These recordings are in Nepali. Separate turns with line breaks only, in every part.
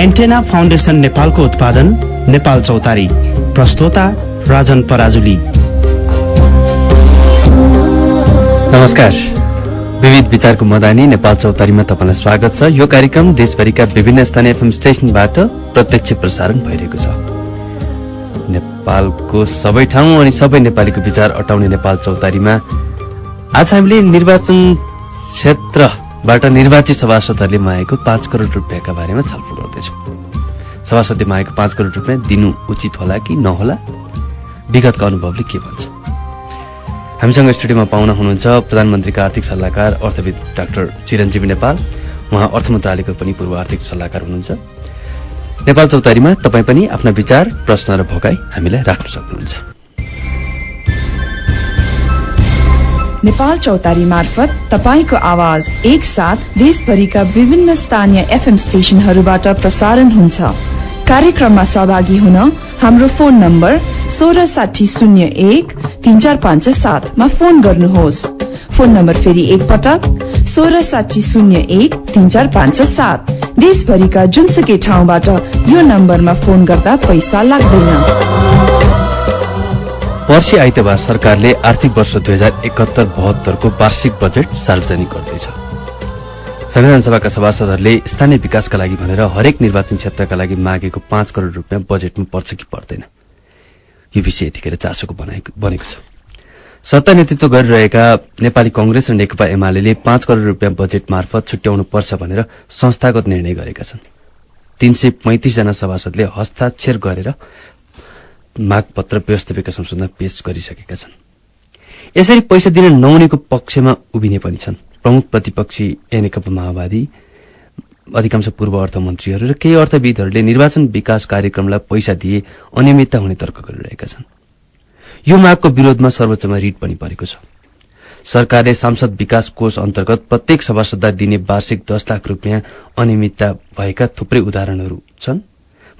एन्टेना फाउन्डेसन नेपालको उत्पादन नेपाल चौतारी। प्रस्तोता राजन पराजुली।
नमस्कार। विविध विचारको मदानी नेपाल चौतारीमा तपाईँलाई स्वागत छ। यो कार्यक्रम देशभरिका विभिन्न स्थानीय एफएम स्टेशनबाट प्रत्यक्ष प्रसारण भइरहेको छ। नेपालको सबै ठाउँ अनि सबै नेपालीको विचार अटाउने नेपाल चौतारीमा आज हामीले निर्वाचन क्षेत्रबाट निर्वाचित सभासदहरूले मागेको पाँच करोड़ रुपियाँका बारेमा छलफल गर्दैछौँ सभासदले मागेको पाँच करोड़ रुपियाँ दिनु उचित होला कि नहोला? विगतका अनुभवले के भन्छ? हामीसँग स्टुडियोमा पाउन हुनुहुन्छ प्रधानमन्त्रीका आर्थिक सल्लाहकार अर्थविद डाक्टर चिरञ्जीवी नेपाल। उहाँ अर्थ मन्त्रालयको पनि पूर्व आर्थिक सल्लाहकार हुनुहुन्छ। नेपाल चौतारीमा तपाईँ पनि आफ्ना विचार प्रश्न र भोकाई हामीलाई राख्न सक्नुहुन्छ।
नेपाल चौतारी मार्फत तपाईँको आवाज एकसाथ देशभरिका विभिन्न स्थानीय एफएम स्टेशनहरूबाट प्रसारण हुन्छ। कार्यक्रममा सहभागी हुन हाम्रो फोन नम्बर सोह्र साठी शून्य एक तीन चार पाँच सातमा फोन गर्नुहोस्। फोन नम्बर फेरि एकपटक सोह्र साठी शून्य एक तीन चार पाँच सात। देशभरिका जुनसुकै ठाउँबाट यो नम्बरमा फोन गर्दा पैसा लाग्दैन।
पर्सि आइतबार सरकारले आर्थिक वर्ष दुई हजार एकहत्तर बहत्तरको वार्षिक बजेट सार्वजनिक गर्दैछ। संविधान सभाका सभासदहरूले स्थानीय विकासका लागि भनेर हरेक निर्वाचन क्षेत्रका लागि मागेको पाँच करोड़ रुपियाँ बजेटमा पर्छ कि पर्दैन। यो विषय यतिखेर चासोको बनेको छ। सत्ता नेतृत्व गरिरहेका नेपाली कंग्रेस र नेकपा एमाले पाँच करोड़ रुपियाँ बजेट मार्फत छुट्याउनु पर्छ भनेर संस्थागत निर्णय गरेका छन्। तीन सय पैंतिसजना सभासदले हस्ताक्षर गरेर मागपत्र व्यवस्थापिका संशोधन पेश गरिसकेका छन्। यसरी पैसा दिन नहुनेको पक्षमा उभिने पनि छन्। प्रमुख प्रतिपक्षी नेकपा माओवादी अधिकांश पूर्व अर्थमन्त्रीहरू र केही अर्थविदहरूले निर्वाचन विकास कार्यक्रमलाई पैसा दिए अनियमितता हुने तर्क गरिरहेका छन्। यो मागको विरोधमा सर्वोच्चमा रिट पनि परेको छ। सरकारले सांसद विकास कोष अन्तर्गत प्रत्येक सभासदलाई दिने वार्षिक दस लाख रूपियाँ अनियमितता भएका थुप्रै उदाहरणहरू छन्।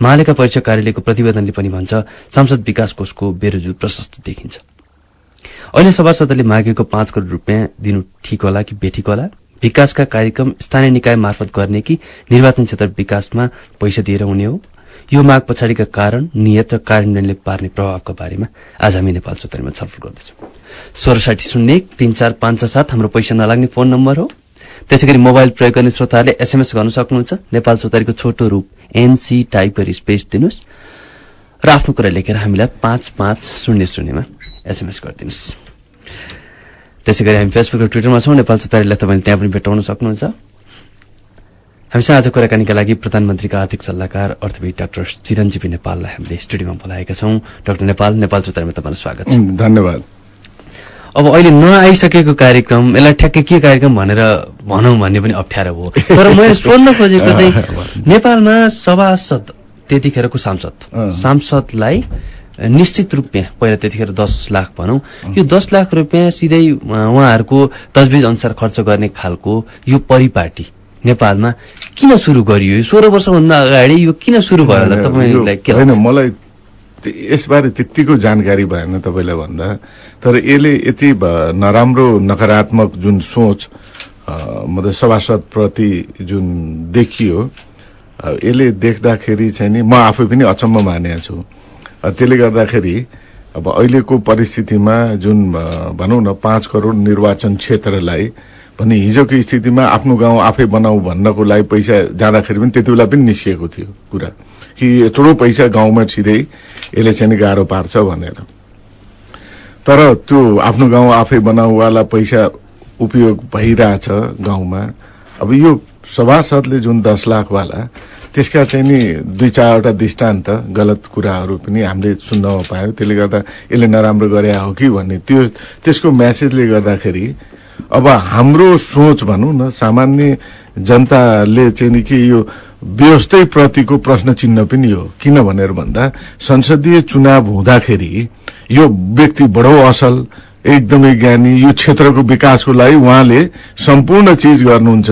महालेखा परीक्षक कार्यालयको प्रतिवेदनले पनि भन्छ सांसद विकास कोषको बेरोजु प्रशस्त देखिन्छ। अहिले सभासदले मागेको पाँच करोड़ रूपियाँ दिनु ठिक होला कि बेठिक होला? विकासका कार्यक्रम स्थानीय निकाय मार्फत गर्ने कि निर्वाचन क्षेत्र विकासमा पैसा दिएर हुने हो? यो माग पछाडिका कारण नियत र कार्यान्वयनले पार्ने प्रभावको बारेमा आज हामी नेपाल चौतारीमा छलफल गर्दछौं। सोह्र साठी शून्य एक तीन चार पाँच सात हाम्रो पैसा नलाग्ने फोन नम्बर हो। त्यसै गरी मोबाइल प्रयोग गर्ने श्रोताहरूले एसएमएस गर्न सक्नुहुन्छ। नेपाल चौतारीको छोटो रूप एनसी टाइप गरी स्पेस दिनुहोस् र आफ्नो कुरा लेखेर हामीलाई पाँच पाँच शून्य शून्यमा एसएमएस गरिदिनुहोस्। त्यसै गरी हामी फेसबुक र ट्विटरमा छौँ। नेपाल चौतारीलाई तपाईँले त्यहाँ पनि भेटाउन सक्नुहुन्छ। हामीसँग आज कुराकानीका लागि प्रधानमन्त्रीका आर्थिक सल्लाहकार अर्थविद डाक्टर चिरञ्जीवी नेपाललाई हामीले स्टुडियोमा बोलाएका छौँ। डाक्टर नेपाल नेपाल चौतारीमा तपाईँलाई स्वागत छ।
धन्यवाद।
अब अहिले नआइसकेको कार्यक्रम यसलाई ठ्याक्कै के कार्यक्रम भनेर भनौँ भन्ने पनि अप्ठ्यारो हो तर मैले सोध्न खोजेको चाहिँ नेपालमा सभासद त्यतिखेरको सांसद। सांसदलाई निश्चित रूपियाँ पहिला त्यतिखेर दस लाख भनौँ। यो दस लाख रुपियाँ सिधै उहाँहरूको तजबिज अनुसार खर्च गर्ने खालको यो परिपाटी नेपालमा किन सुरु गरियो? सोह्र वर्षभन्दा अगाडि यो किन सुरु भयो होला तपाईँलाई
मलाई यसबारे त्यत्तिको जानकारी भएन तपाईँलाई भन्दा तर यसले यति नराम्रो नकारात्मक जुन सोच मतलब सभासदप्रति जुन देखियो यसले देख्दाखेरि चाहिँ नि म आफै पनि अचम्म मानेको छु। त्यसले गर्दाखेरि अब अहिलेको परिस्थितिमा जुन भनौँ न पाँच करोड़ निर्वाचन क्षेत्रलाई भने हिजोको स्थितिमा आफ्नो गाउँ आफै बनाऊ भन्नको लागि पैसा जाँदाखेरि पनि त्यति बेला पनि निस्किएको थियो कुरा। कि यत्रो पैसा गाउँमा सिधै यसले चाहिँ गाह्रो पार्छ भनेर। तर त्यो आफ्नो गाउँ आफै बनाउवाला पैसा उपयोग भइरहेछ गाउँमा। अब यो सभासदले जुन दस लाखवाला त्यसका चाहिँ नि दुई चारवटा दृष्टान्त गलत कुराहरू पनि हामीले सुन्नमा पायौँ। त्यसले गर्दा यसले नराम्रो गरे हो कि भन्ने त्यो त्यसको म्यासेजले गर्दाखेरि अब हाम्रो सोच भनौँ न सामान्य जनताले चाहिँ नि के यो व्यवस्थै प्रतिको प्रश्न चिन्ह पनि हो। किन भनेर भन्दा संसदीय चुनाव हुँदाखेरि यो व्यक्ति बडो असल एकदमै ज्ञानी यो क्षेत्रको विकासको लागि उहाँले सम्पूर्ण चिज गर्नुहुन्छ।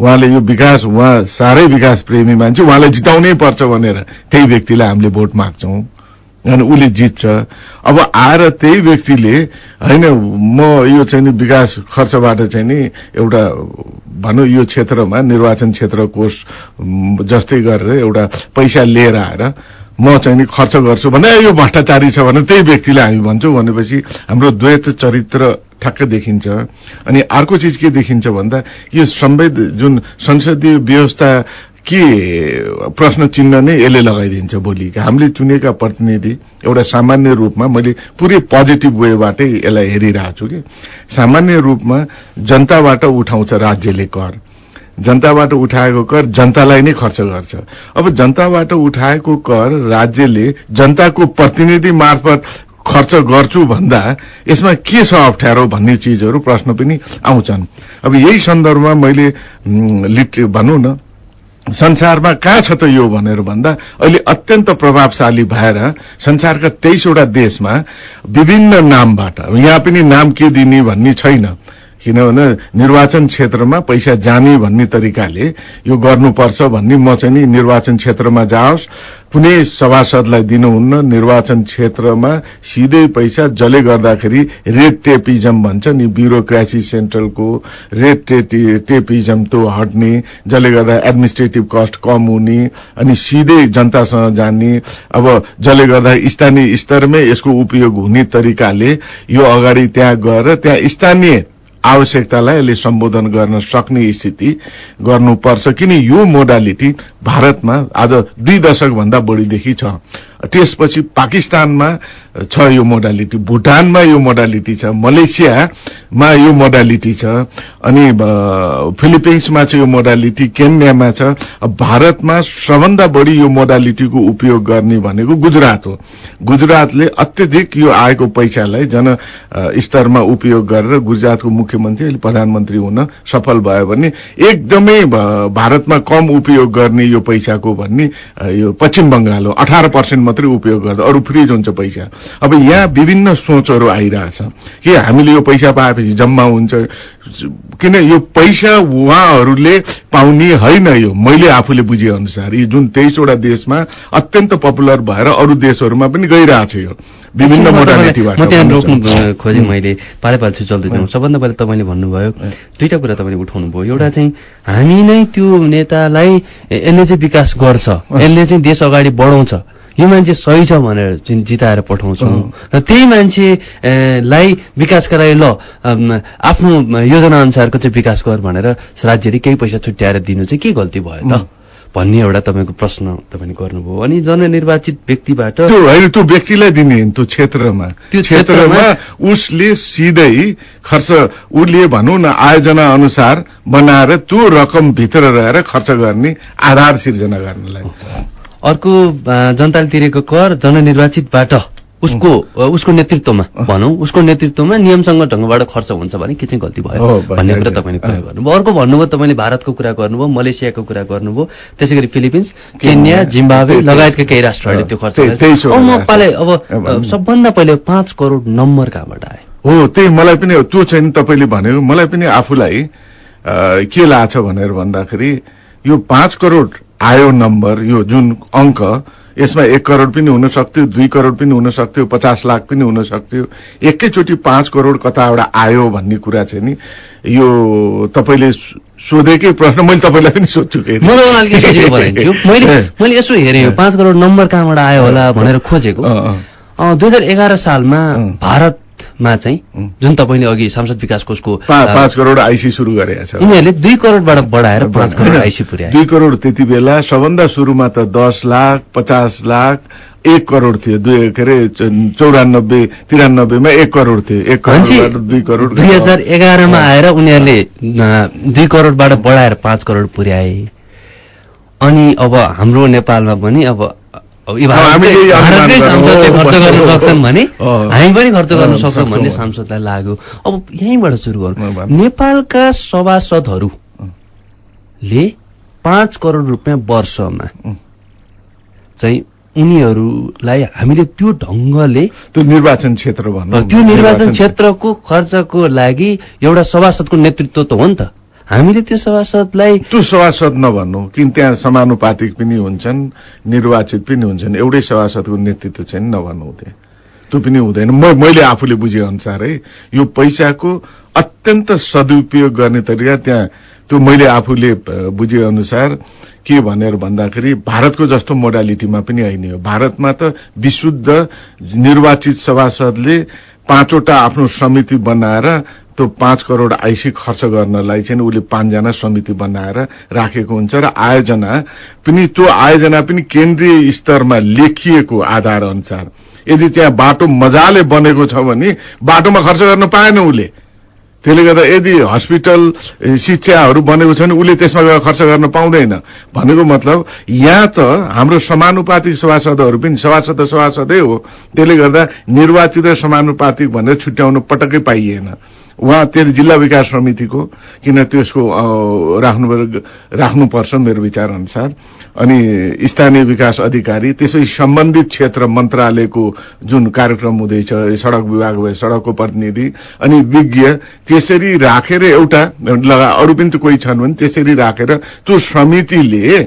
उहाँले यो विकास उहाँ साह्रै विकास प्रेमी मान्छे उहाँलाई जिताउनै पर्छ भनेर त्यही व्यक्तिलाई हामीले भोट माग्छौं। अनि उसले जित्छ। अब आएर त्यही व्यक्तिले होइन म यो चाहिँ नि विकास खर्चबाट चाहिँ नि एउटा भनौँ यो क्षेत्रमा निर्वाचन क्षेत्र कोष जस्तै गरेर एउटा पैसा लिएर आएर म चाहिँ नि खर्च गर्छु भने यो भ्रष्टाचारी छ भने त्यही व्यक्तिलाई हामी भन्छौँ। भनेपछि हाम्रो द्वैत चरित्र ठ्याक्क देखिन्छ। अनि अर्को चिज के देखिन्छ भन्दा यो संवेद जुन संसदीय व्यवस्था के प्रश्न चिन्ह नै यसले लगाइदिन्छ भोलि हामीले चुनेका प्रतिनिधि एउटा सामान्य रूपमा मैले पुरै पोजिटिभ वेबाटै यसलाई हेरिरहेको छु कि? सामान्य रूपमा जनताबाट उठाउँछ राज्यले कर। जनताबाट उठाएको कर जनतालाई नै खर्च गर्छ। अब जनताबाट उठाएको कर राज्यले जनताको प्रतिनिधि मार्फत खर्च गर्छु भन्दा यसमा के छ अप्ठ्यारो भन्ने चिजहरू प्रश्न पनि आउँछन्। अब यही सन्दर्भमा मैले लिट भनौँ न संसारमा कहाँ छ त यो भनेर भन्दा अहिले अत्यन्त प्रभावशाली भएर संसारका तेइसवटा देशमा विभिन्न नामबाट यहाँ पनि नाम के दिने भन्ने छैन। किनभने निर्वाचन क्षेत्रमा पैसा जाने भन्ने तरिकाले यो गर्नुपर्छ भन्ने म चाहिँ नि निर्वाचन क्षेत्रमा जाओस्। कुनै सभासदलाई दिनुहुन्न निर्वाचन क्षेत्रमा सिधै पैसा जसले गर्दाखेरि रेड टेपिजम भन्छ नि ब्युरोक्रेसी सेन्ट्रलको रेड टेपिजम त्यो हट्ने जसले गर्दा एडमिनिस्ट्रेटिभ कस्ट कम हुने अनि सिधै जनतासँग जाने। अब जसले गर्दा स्थानीय स्तरमै यसको उपयोग हुने तरिकाले यो अगाडि त्यहाँ गएर त्यहाँ स्थानीय आवश्यकतालाई यसले सम्बोधन गर्न सक्ने स्थिति गर्नुपर्छ। किन यो मोडालिटी भारतमा आज दुई दशक भन्दा बढीदेखि छ? त्यसपछि पाकिस्तानमा छ यो मोडालिटी भुटानमा यो मोडालिटी छ मलेसियामा यो मोडालिटी छ अनि फिलिपिन्समा छ यो मोडालिटी केन्यामा छ भारतमा सबभन्दा बढी यो मोडालिटीको उपयोग गर्ने भनेको गुजरात हो। गुजरातले अत्यधिक यो आएको पैसालाई जन अ, स्तरमा उपयोग गरेर गुजरातको मुख्यमन्त्री अहिले प्रधानमन्त्री हुन सफल भयो भने एकदमै भारतमा कम उपयोग गर्ने यो पैसाको भन्ने यो पश्चिम बंगाल हो। अठार पर्सेन्ट मात्रै उपयोग गर्दा अरू फ्रिज हुन्छ पैसा। अब यहाँ विभिन्न सोचहरू आइरहेछ। के हामीले यो पैसा पाएपछि जम्मा हुन्छ? किन यो पैसा उहाँहरूले पाउने होइन यो? मैले आफूले बुझे अनुसार यी जुन तेइसवटा देशमा अत्यन्त पपुलर भएर अरू देशहरूमा पनि गइरहेछ यो। विभिन्न मोडालिटीबाट
म त्यहाँ रोक्नु खोजेँ मैले। पाले पाले छु चल्दै जाउँ सबभन्दा पहिला तपाईँले भन्नुभयो दुईटा कुरा तपाईँले उठाउनु भयो एउटा चाहिँ हामी नै त्यो नेतालाई यसले चाहिँ विकास गर्छ। यसले चाहिँ देश अगाडि बढाउँछ। यो मान्छे सही छ भनेर चाहिँ जिताएर पठाउँछौँ। र त्यही मान्छे ए, लाई विकासका लागि ल आफ्नो योजना अनुसारको चाहिँ विकास गर भनेर राज्यले केही पैसा छुट्याएर दिनु चाहिँ के गल्ती भयो त? भन्ने एउटा तपाईँको प्रश्न तपाईँले गर्नुभयो। अनि जननिर्वाचित व्यक्तिबाट
त्यो होइन त्यो व्यक्तिलाई दिने त्यो क्षेत्रमा।
त्यो
क्षेत्रमा उसले सिधै खर्च उसले भनौँ न आयोजना अनुसार बनाएर त्यो रकम भित्र रहेर खर्च गर्ने आधार सिर्जना गर्नलाई
अर्को जनताले तिरेको कर जननिर्वाचितबाट उसको उसको नेतृत्वमा भनौँ उसको नेतृत्वमा नियमसँग ढङ्गबाट खर्च हुन्छ भने के चाहिँ गल्ती भयो भन्ने कुरा। तपाईँले कुरा गर्नुभयो। अर्को भन्नुभयो तपाईँले भारतको कुरा गर्नुभयो मलेसियाको कुरा गर्नुभयो त्यसै गरी फिलिपिन्स केन्या जिम्बावे लगायतका केही राष्ट्रहरूले त्यो खर्च
सोह्र
अब। सबभन्दा पहिले पाँच करोड नम्बर कहाँबाट आयो?
हो त्यही मलाई पनि त्यो चाहिँ तपाईँले भनेको। मलाई पनि आफूलाई के लाग्छ भनेर भन्दाखेरि यो पाँच करोड आयो नम्बर यो जुन अङ्क यसमा एक करोड पनि हुन सक्थ्यो दुई करोड पनि हुन सक्थ्यो पचास लाख पनि हुन सक्थ्यो एकैचोटि पाँच करोड कताबाट आयो भन्ने कुरा चाहिँ नि यो तपाईँले सोधेकै प्रश्न मैले तपाईँलाई पनि सोध्छु
मैले यसो हेरेँ पाँच करोड नम्बर कहाँबाट आयो होला भनेर खोजेको। दुई हजार एघार सालमा भारतमा चाहिँ जुन तपाईँले अघि सांसद विकास कोषको
पाँच करोड आइसी सुरु गरेका छ।
उनीहरूले दुई करोडबाट बढाएर पाँच करोड आइसी पुर्याए
दुई करोड त्यति बेला सबभन्दा सुरुमा त दस लाख पचास लाख एक करोड थियो। दुई के अरे चौरानब्बे तिरानब्बेमा एक करोड थियो। एक करोडबाट दुई करोड
दुई हजार एघारमा आएर उनीहरूले दुई करोडबाट बढाएर पाँच करोड पुर्याए अनि अब हाम्रो नेपालमा पनि अब भारतकै। सांसदले खर्च गर्न सक्छन् भने। हामी पनि खर्च गर्न सक्छौँ। भन्ने सांसदलाई लाग्यो अब यहीँबाट सुरु गरौँ। नेपालका सभासदहरूले पाँच करोड रुपियाँ वर्षमा चाहिँ उनीहरूलाई हामीले त्यो ढङ्गले
त्यो निर्वाचन क्षेत्र भन्नु
त्यो निर्वाचन क्षेत्रको खर्चको लागि एउटा सभासदको नेतृत्व त हो नि त हामीले त्यो सभासदलाई
त्यो सभासद नभन्नु किन त्यहाँ समानुपातिक पनि हुन्छन् निर्वाचित पनि हुन्छन् एउटै सभासदको नेतृत्व चाहिँ नभन्नु त्यहाँ त्यो पनि हुँदैन। मैले आफूले बुझे अनुसारै यो पैसाको अत्यन्त सदुपयोग गर्ने तरिका त्यहाँ त्यो मैले आफूले बुझे अनुसार के भनेर भन्दाखेरि भारतको जस्तो मोडालिटीमा पनि होइन हो। भारतमा त विशुद्ध निर्वाचित सभासदले पाँचवटा आफ्नो समिति बनाएर त्यो पाँच करोड़ आइसी खर्च गर्नलाई चाहिँ उसले पाँचजना समिति बनाएर राखेको हुन्छ र आयोजना पनि त्यो आयोजना पनि केन्द्रीय स्तरमा लेखिएको आधार अनुसार। यदि त्यहाँ बाटो मजाले बनेको छ भने बाटोमा खर्च गर्न पाएन उसले। त्यसले गर्दा यदि हस्पिटल शिक्षाहरू बनेको छ भने उसले त्यसमा गएर खर्च गर्न पाउँदैन। भनेको मतलब यहाँ त हाम्रो समानुपातिक सभासदहरू पनि सभासद सभासदै हो त्यसले गर्दा निर्वाचित र समानुपातिक भनेर छुट्याउनु पटक्कै पाइएन। उहाँ त्यो जिल्ला विकास समितिको किन त्यसको राख्नु राख्नुपर्छ मेरो विचार अनुसार अनि स्थानीय विकास अधिकारी त्यसपछि सम्बन्धित क्षेत्र मन्त्रालयको जुन कार्यक्रम हुँदैछ सड़क विभाग भयो सड़कको प्रतिनिधि अनि विज्ञ त्यसरी राखेर एउटा लगा अरू पनि त कोही छन् भने त्यसरी राखेर त्यो समितिले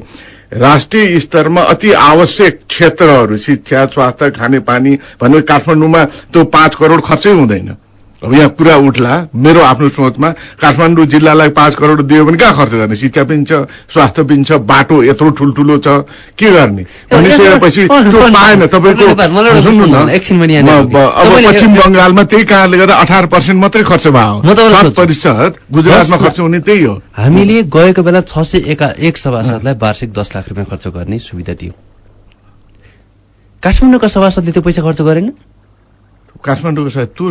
राष्ट्रिय स्तरमा अति आवश्यक क्षेत्रहरू शिक्षा स्वास्थ्य खानेपानी भनेर काठमाडौँमा त्यो पाँच करोड़ खर्चै हुँदैन। अब यहाँ कुरा उठला। मेरो आफ्नो सोचमा काठमाडौँ जिल्लालाई पाँच करोड़ दियो भने कहाँ खर्च गर्ने? शिक्षा पनि छ स्वास्थ्य पनि छ बाटो यत्रो ठुल्ठुलो छ के गर्ने? भनिसकेपछि पाएन। तपाईँको सुन्नु न। अब पश्चिम बंगालमा त्यही कारणले गर्दा अठार पर्सेन्ट मात्रै खर्च भयो। प्रतिशत गुजरातमा खर्च हुने त्यही हो।
हामीले गएको बेला छ सय एका एक सभासदलाई वार्षिक दस लाख रुपियाँ खर्च गर्ने सुविधा दियो। काठमाडौँका सभासदले त्यो पैसा खर्च गरेन?
काठमाडौँको सायद त्यो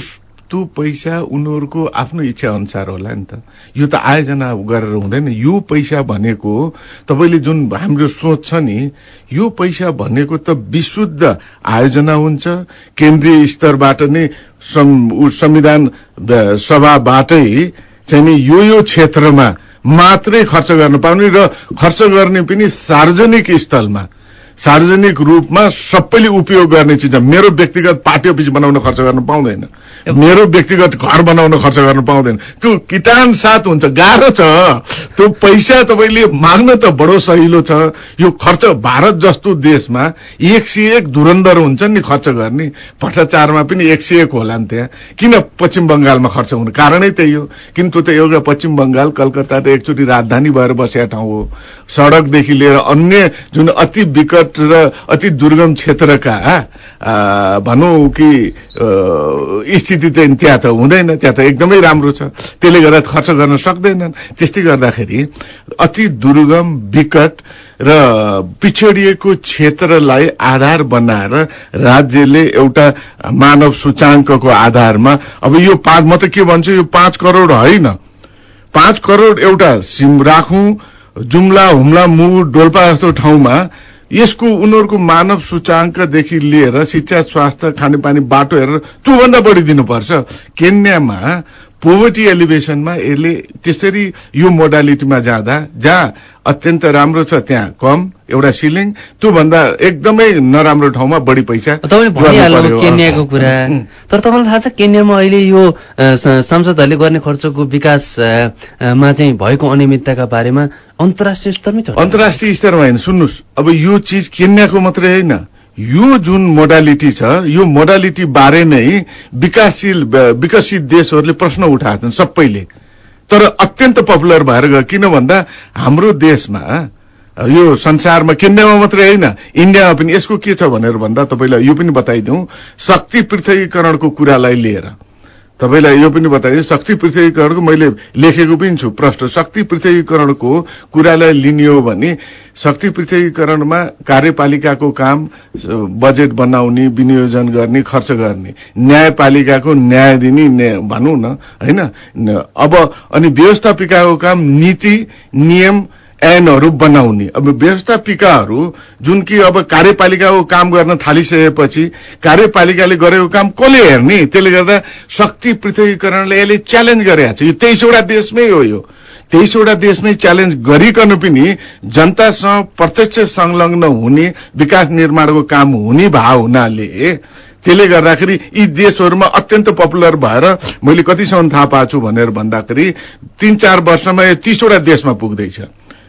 त्यो पैसा उनीहरूको आफ्नो इच्छा अनुसार होला नि त। यो त आयोजना गरेर हुँदैन। यो पैसा भनेको तपाईँले जुन हाम्रो सोच छ नि यो पैसा भनेको त विशुद्ध आयोजना हुन्छ। केन्द्रीय स्तरबाट नै संविधान सभाबाटै चाहिँ नि यो यो क्षेत्रमा मात्रै खर्च गर्न पाउने र खर्च गर्ने पनि सार्वजनिक स्थलमा। सार्वजनिक रूपमा सबैले उपयोग गर्ने चिज। मेरो व्यक्तिगत पार्टी अफिस बनाउन खर्च गर्न पाउँदैन। मेरो व्यक्तिगत घर बनाउन खर्च गर्न पाउँदैन। त्यो किटान साथ हुन्छ गाह्रो छ। त्यो पैसा तपाईँले माग्न त बडो सहिलो छ। यो खर्च भारत जस्तो देशमा एक सय एक धुरन्धर हुन्छन् नि खर्च गर्ने। भ्रष्टाचारमा पनि एक सय एक होला नि त्यहाँ। किन पश्चिम बंगालमा खर्च हुनु? कारणै त्यही हो। किन्तु त एउटा पश्चिम बंगाल कलकत्ता त एकचोटि राजधानी भएर बसेका ठाउँ हो। सड़कदेखि लिएर अन्य जुन अति विकट र अति दुर्गम क्षेत्रका भनौँ कि स्थिति चाहिँ त्यहाँ त हुँदैन त्यहाँ त एकदमै राम्रो छ। त्यसले गर्दा खर्च गर्न सक्दैनन्। त्यस्तै गर्दाखेरि अति दुर्गम विकट र पिछडिएको क्षेत्रलाई आधार बनाएर राज्यले एउटा मानव सूचाङ्कको आधारमा अब यो पाँच म त के भन्छु यो पाँच करोड़ होइन। पाँच करोड़ एउटा सिम राखौं जुम्ला हुम्ला मुगु डोल्पा जस्तो ठाउँमा यसको उनीहरूको मानव सूचाङ्कदेखि लिएर शिक्षा स्वास्थ्य खानेपानी बाटो हेरेर त्योभन्दा बढी दिनुपर्छ। केन्यामा पोभर्टी एलिभेसनमा यसले त्यसरी यो मोडालिटीमा जाँदा जहाँ अत्यन्त राम्रो छ त्यहाँ कम एउटा सिलिङ त्योभन्दा एकदमै नराम्रो ठाउँमा बढी पैसा।
केन्याको कुरा। तर तपाईँलाई थाहा छ केन्यामा अहिले यो सांसदहरूले गर्ने खर्चको विकास अ, अ, मा चाहिँ भएको अनियमितताका बारेमा अन्तर्राष्ट्रिय स्तरमै चर्चा।
अन्तर्राष्ट्रिय स्तरमा होइन सुन्नुहोस् अब यो चिज केन्याको मात्रै होइन। यो जुन मोडालिटी छ यो मोडालिटी बारे नै विकासशील विकसित देशहरूले प्रश्न उठाएका छन् सबैले। तर अत्यन्त पपुलर भएर गयो। किन भन्दा हाम्रो देशमा यो संसारमा केन्यामा मात्रै होइन इन्डियामा पनि यसको के छ भनेर भन्दा तपाईँलाई यो पनि बताइदिउँ। शक्ति पृथकीकरणको कुरालाई लिएर। तपाईँलाई यो पनि बताइदिएँ शक्ति पृथकीकरणको मैले लेखेको पनि छु प्रश्न। शक्ति पृथकीकरणको कुरालाई लिने हो भने शक्ति पृथकीकरणमा कार्यपालिकाको काम बजेट बनाउने विनियोजन गर्ने खर्च गर्ने न्यायपालिकाको न्याय दिने भनौँ न होइन? अब अनि व्यवस्थापिकाको काम नीति नियम ऐनहरू बनाउने। अब व्यवस्थापिकाहरू जुन कि अब कार्यपालिकाको काम गर्न थालिसकेपछि कार्यपालिकाले गरेको काम कसले हेर्ने? त्यसले गर्दा शक्ति पृथकीकरणले यसले च्यालेन्ज गरेको छ। यो तेइसवटा देशमै हो यो। तेइसवटा देशमै च्यालेन्ज गरिकन पनि जनतासँग प्रत्यक्ष संलग्न हुने विकास निर्माणको काम हुने भए हुनाले त्यसले गर्दाखेरि यी देशहरूमा अत्यन्त पपुलर भएर मैले कतिसम्म थाहा पाएको छु भनेर भन्दाखेरि तीन चार वर्षमा यो तीसवटा देशमा पुग्दैछ।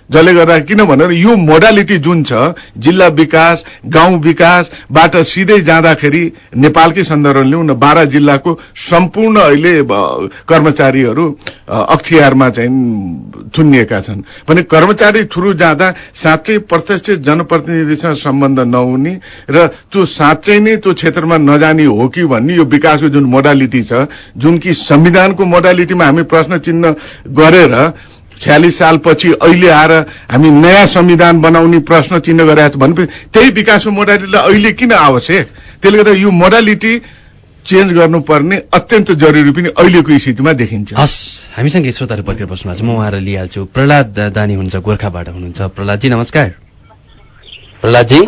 जसले गर्दा किन भनेर यो मोडालिटी जुन छ जिल्ला विकास गाउँ विकासबाट सिधै जाँदाखेरि नेपालकै सन्दर्भ लिउँ न बाह्र जिल्लाको सम्पूर्ण अहिले कर्मचारीहरू अख्तियारमा चाहिँ थुनिएका छन्। भने कर्मचारी थ्रु जाँदा साँच्चै प्रत्यक्ष जनप्रतिनिधिसँग सम्बन्ध नहुने र त्यो साँच्चै नै त्यो क्षेत्रमा नजाने हो कि भन्ने यो विकासको जुन मोडालिटी छ जुन कि संविधानको मोडालिटीमा हामी प्रश्न चिन्ह गरेर छ्यालिस सालपछि अहिले आएर हामी नयाँ संविधान बनाउने प्रश्न चिन्ह गरेका छौँ भनेपछि त्यही विकासको मोडालिटीलाई अहिले किन आवश्यक? त्यसले गर्दा यो मोडालिटी चेन्ज गर्नुपर्ने अत्यन्त जरुरी पनि अहिलेको स्थितिमा देखिन्छ।
हस् हामीसँग श्रोताहरू पत्रिका बस्नु भएको छ म उहाँलाई लिइहाल्छु। प्रहलाद दानी हुनुहुन्छ गोर्खाबाट हुनुहुन्छ। प्रहलादजी नमस्कार। प्रहलादजी।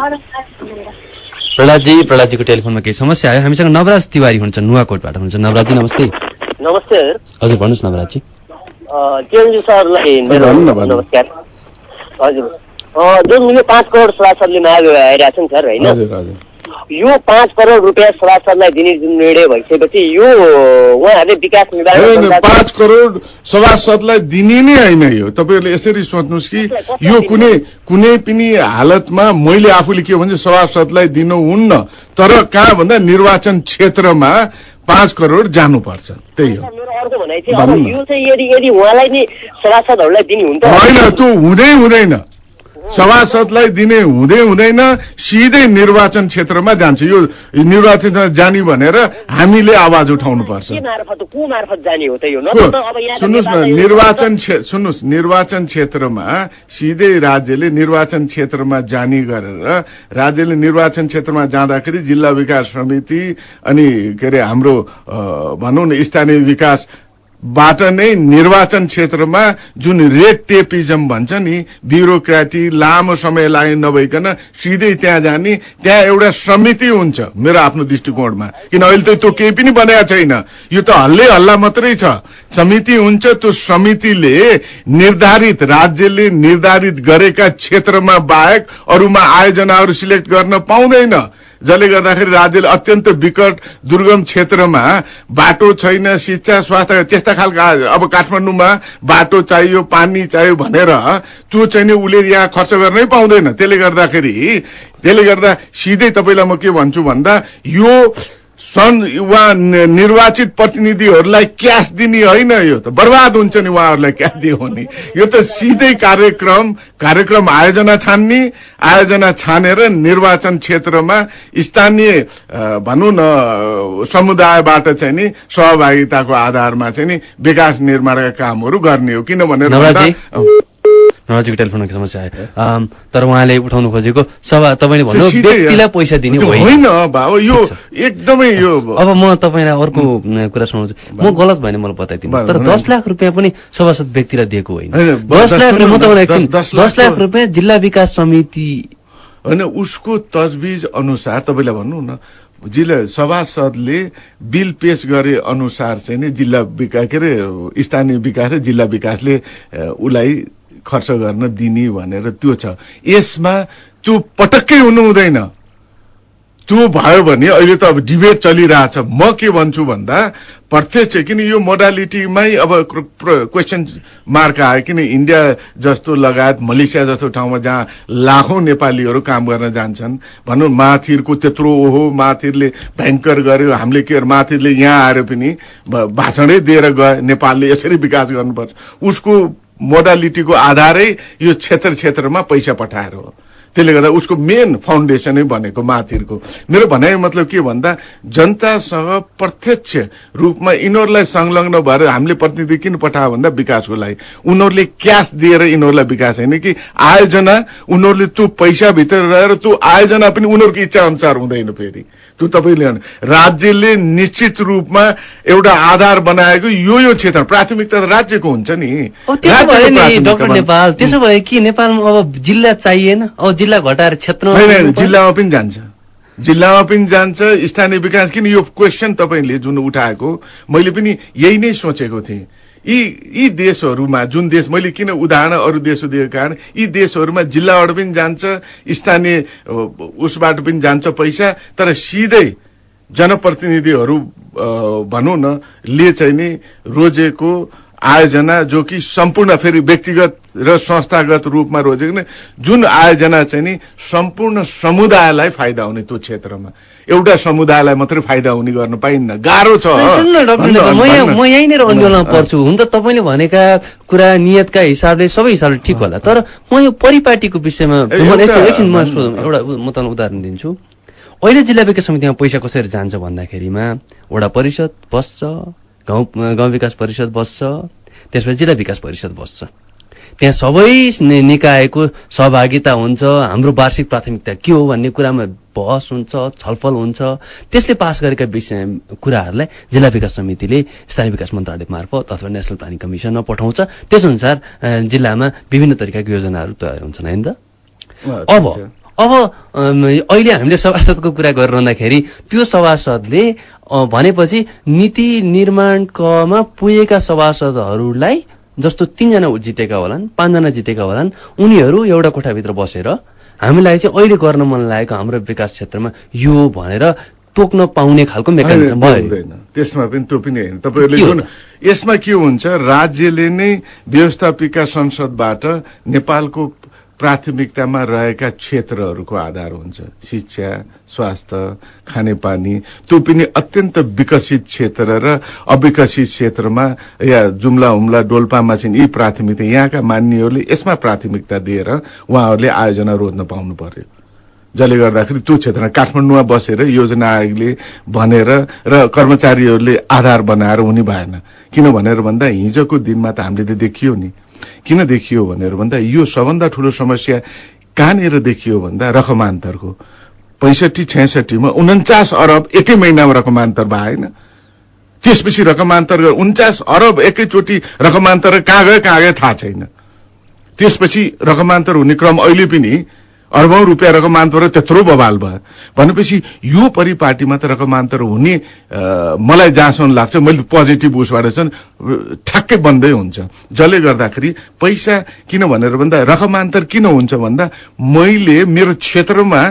प्रहलादजी प्रहलादजीको टेलिफोनमा केही समस्या आयो। हामीसँग नवराज तिवारी हुनुहुन्छ नुवाकोटबाट हुनुहुन्छ। नवराजजी नमस्ते।
नमस्ते
हजुर भन्नुहोस् नवराजजी।
चिरञ्जीव सरलाई मेरो। नमस्कार। हजुर। अ, जुन यो पाँच करोड सभासदले माग आइरहेको छ नि सर होइन? यो पाँच करोड रुपियाँ सभासदलाई दिने जुन निर्णय भइसकेपछि यो उहाँहरूले विकास निर्माण
पाँच करोड सभासदलाई दिने नै होइन यो। तपाईँहरूले यसरी सोच्नुहोस् कि यो कुनै कुनै पनि हालतमा मैले आफूले के भन्छ सभासदलाई दिनुहुन्न तर कहाँ भन्दा निर्वाचन क्षेत्रमा पाँच करोड जानुपर्छ। त्यही हो।
मेरो अर्को भनाइ। यो चाहिँ यदि यदि उहाँलाई नै सभासदहरूलाई दिने हुन्छ
होइन त्यो हुँदै हुँदैन। सभासदलाई दिने हुँदै हुँदैन सिधै निर्वाचन क्षेत्रमा जान्छ। यो निर्वाचन क्षेत्रमा जाने भनेर हामीले आवाज उठाउनुपर्छ।
अब यहाँ
सुन्नुहोस् न निर्वाचन सुन्नुहोस् निर्वाचन क्षेत्रमा सिधै राज्यले निर्वाचन क्षेत्रमा जाने गरेर राज्यले निर्वाचन क्षेत्रमा जाँदाखेरि जिल्ला विकास समिति अनि के अरे हाम्रो भनौँ न स्थानीय विकास बाट नै निर्वाचन क्षेत्रमा जुन रेड टेपिजम भन्छ नि ब्युरोक्राटी लामो समय लाग्ने नभइकन सिधै त्यहाँ जाने त्यहाँ एउटा समिति हुन्छ मेरो आफ्नो दृष्टिकोणमा। किन अहिले त त्यो केही पनि बनाएको छैन। यो त हल्लै हल्ला मात्रै छ। समिति हुन्छ त्यो समितिले निर्धारित राज्यले निर्धारित गरेका क्षेत्रमा बाहेक अरूमा आयोजनाहरू सिलेक्ट गर्न पाउँदैन। जसले गर्दाखेरि राज्यले अत्यन्त विकट दुर्गम क्षेत्रमा बाटो छैन शिक्षा स्वास्थ्य त्यस्ता खालका अब काठमाडौँमा बाटो चाहियो पानी चाहियो भनेर त्यो चाहिँ उसले यहाँ खर्च गर्नै पाउँदैन। त्यसले गर्दाखेरि त्यसले गर्दा सिधै तपाईँलाई म के भन्छु भन्दा यो सन् नि- निर्वाचित प्रतिनिधिहरूलाई क्यास दिने होइन यो त। बर्बाद हुन्छ नि उहाँहरूलाई क्यास दियो भने। यो त सिधै कार्यक्रम कार्यक्रम आयोजना छान्ने आयोजना छानेर निर्वाचन क्षेत्रमा स्थानीय भनौँ न समुदायबाट चाहिँ नि सहभागिताको आधारमा चाहिँ नि विकास निर्माणका कामहरू गर्ने हो। किन भनेर
नवराजीको टेलिफोनमा समस्या आयो। तर उहाँले उठाउनु खोजेको सभा तपाईँले भन्नु व्यक्तिलाई पैसा दिने होइन।
यो एकदमै यो
अब म तपाईँलाई अर्को कुरा सुनाउँछु। म गलत भने मलाई बताइदिनु। तर। दस लाख रुपियाँ पनि सभासद व्यक्तिलाई दिएको होइन। दस लाख रुपियाँ म तपाईँलाई एकछिन।
दस-
लाख रुपियाँ जिल्ला विकास समिति।
होइन उसको तजविज अनुसार तपाईँलाई भन्नु न जिल्ला सभासदले बिल पेश गरे अनुसार चाहिँ नि जिल्ला विकास के अरे स्थानीय विकास र जिल्ला विकासले उसलाई खर्च गर्न दिने भनेर त्यो छ। यसमा त्यो पटक्कै हुनु हुँदैन त्यो भयो भने अहिले त अब डिबेट चलिरहेछ। म के भन्छु भन्दा प्रत्यक्ष किन यो मोडालिटीमै अब क्वेसन मार्क आयो किन इन्डिया जस्तो लगायत मलेसिया जस्तो ठाउँमा जहाँ लाखौं नेपालीहरू काम गर्न जान्छन् भनौँ माथिरको त्यत्रो ओहो माथिरले भयङ्कर गर्यो हामीले के माथिरले यहाँ आएर पनि भाषणै दिएर गए नेपालले यसरी विकास गर्नुपर्छ। उसको मोडालिटीको आधारै यो क्षेत्र क्षेत्रमा पैसा पठाएर हो। त्यसले गर्दा उसको मेन फाउन्डेसनै बनेको माथिरको। मेरो भनाइ मतलब के भन्दा जनतासँग प्रत्यक्ष रूपमा यिनीहरूलाई संलग्न भएर हामीले प्रतिनिधि किन पठायो भन्दा विकासको लागि। उनीहरूले क्यास दिएर यिनीहरूलाई विकास होइन कि आयोजना उनीहरूले त्यो पैसाभित्र रहेर त्यो आयोजना पनि उनीहरूको इच्छा अनुसार हुँदैन फेरि। त्यो तपाईँले राज्यले निश्चित रूपमा एउटा आधार बनाएको यो यो क्षेत्र प्राथमिकता त राज्यको हुन्छ नि।
डाक्टर। नेपाल त्यसो भयो कि नेपालमा अब जिल्ला चाहिएन? अब जिल्ला घटाएर क्षेत्र
जिल्लामा पनि जान्छ। जिल्लामा पनि जान्छ स्थानीय विकास किन यो क्वेसन तपाईँले जुन उठाएको मैले पनि यही नै सोचेको थिएँ। यी यी देशहरूमा जुन देश मैले किन उदाहरण अरू देश दिएको कारण यी देशहरूमा जिल्लाबाट पनि जान्छ स्थानीय उसबाट पनि जान्छ पैसा तर सिधै जनप्रतिनिधिहरू भनौँ न ले चाहिँ नि रोजेको आयोजना जो कि सम्पूर्ण फेरि व्यक्तिगत र संस्थागत रूपमा रोजेको नै जुन आयोजना चाहिँ नि सम्पूर्ण समुदायलाई फाइदा हुने त्यो क्षेत्रमा। एउटा समुदायलाई मात्रै फाइदा हुने गर्न पाइन्न। गाह्रो छ
म यहीँनिर आन्दोलनमा पर्छु। हुन त तपाईँले भनेका कुरा नियतका हिसाबले सबै हिसाबले ठिक होला। तर म यो परिपाटीको विषयमा एकछिन म। एउटा म त उदाहरण दिन्छु। अहिले जिल्ला विकास समितिमा पैसा कसरी जान्छ भन्दाखेरिमा वडा परिषद बस्छ गाउँ गाउँ विकास परिषद बस्छ त्यसपछि जिल्ला विकास परिषद बस्छ। त्यहाँ सबै निकायको सहभागिता हुन्छ हाम्रो वार्षिक प्राथमिकता के हो भन्ने कुरामा बहस हुन्छ छलफल हुन्छ। त्यसले पास गरेका विषय कुराहरूलाई जिल्ला विकास समितिले स्थानीय विकास मन्त्रालय मार्फत अथवा नेसनल प्लानिङ कमिसनमा पठाउँछ। त्यसअनुसार जिल्लामा विभिन्न तरिकाका योजनाहरू तयार हुन्छन् होइन त? अब। अब अहिले हामीले सभासदको कुरा गरिरहँदाखेरि त्यो सभासदले भनेपछि नीति निर्माणकमा पुगेका सभासदहरूलाई जस्तो तीनजना जितेका होलान् पाँचजना जितेका होलान् उनीहरू एउटा कोठाभित्र बसेर हामीलाई चाहिँ अहिले गर्न मन लागेको हाम्रो विकास क्षेत्रमा यो भनेर तोक्न पाउने खालको मेकानिजम भयो।
हुँदैन त्यसमा पनि त्यो पनि होइन। तपाईँहरूले जुन यसमा के हुन्छ राज्यले नै व्यवस्थापिका संसदबाट नेपालको प्राथमिकतामा रहेका क्षेत्रहरूको आधार हुन्छ। शिक्षा स्वास्थ्य खानेपानी त्यो पनि अत्यन्त विकसित क्षेत्र र अविकसित क्षेत्रमा या जुम्ला हुम्ला डोल्पामा चाहिँ यी प्राथमिकता यहाँका मान्यहरूले यसमा प्राथमिकता दिएर उहाँहरूले आयोजना रोज्न पाउनु पर्यो। जसले गर्दाखेरि त्यो क्षेत्रमा काठमाडौँमा बसेर योजना आयोगले भनेर र कर्मचारीहरूले आधार बनाएर हुने भएन। किन भनेर भन्दा हिजोको दिनमा त हामीले त देखियो नि। किन देखियो भनेर भन्दा यो सबभन्दा ठूलो समस्या कहाँनिर देखियो भन्दा रकमान्तरको। पैँसठी छैसठीमा उन्चास अरब एकै महिनामा रकमान्तर भएन। त्यसपछि रकमान्तर उन्चास अरब एकैचोटि रकमान्तर कहाँ गयो कहाँ गयो थाहा छैन। त्यसपछि रकमान्तर हुने क्रम अहिले पनि अर्बौं रुपियाँ रकमान्तर त्यत्रो बवाल भयो। भनेपछि यो परिपाटीमा त रकमान्तर हुने मलाई जहाँसम्म लाग्छ मैले पोजिटिभ उसबाट चाहिँ ठ्याक्कै बन्दै हुन्छ। जसले गर्दाखेरि पैसा किन भनेर भन्दा रकमान्तर किन हुन्छ भन्दा मैले मेरो क्षेत्रमा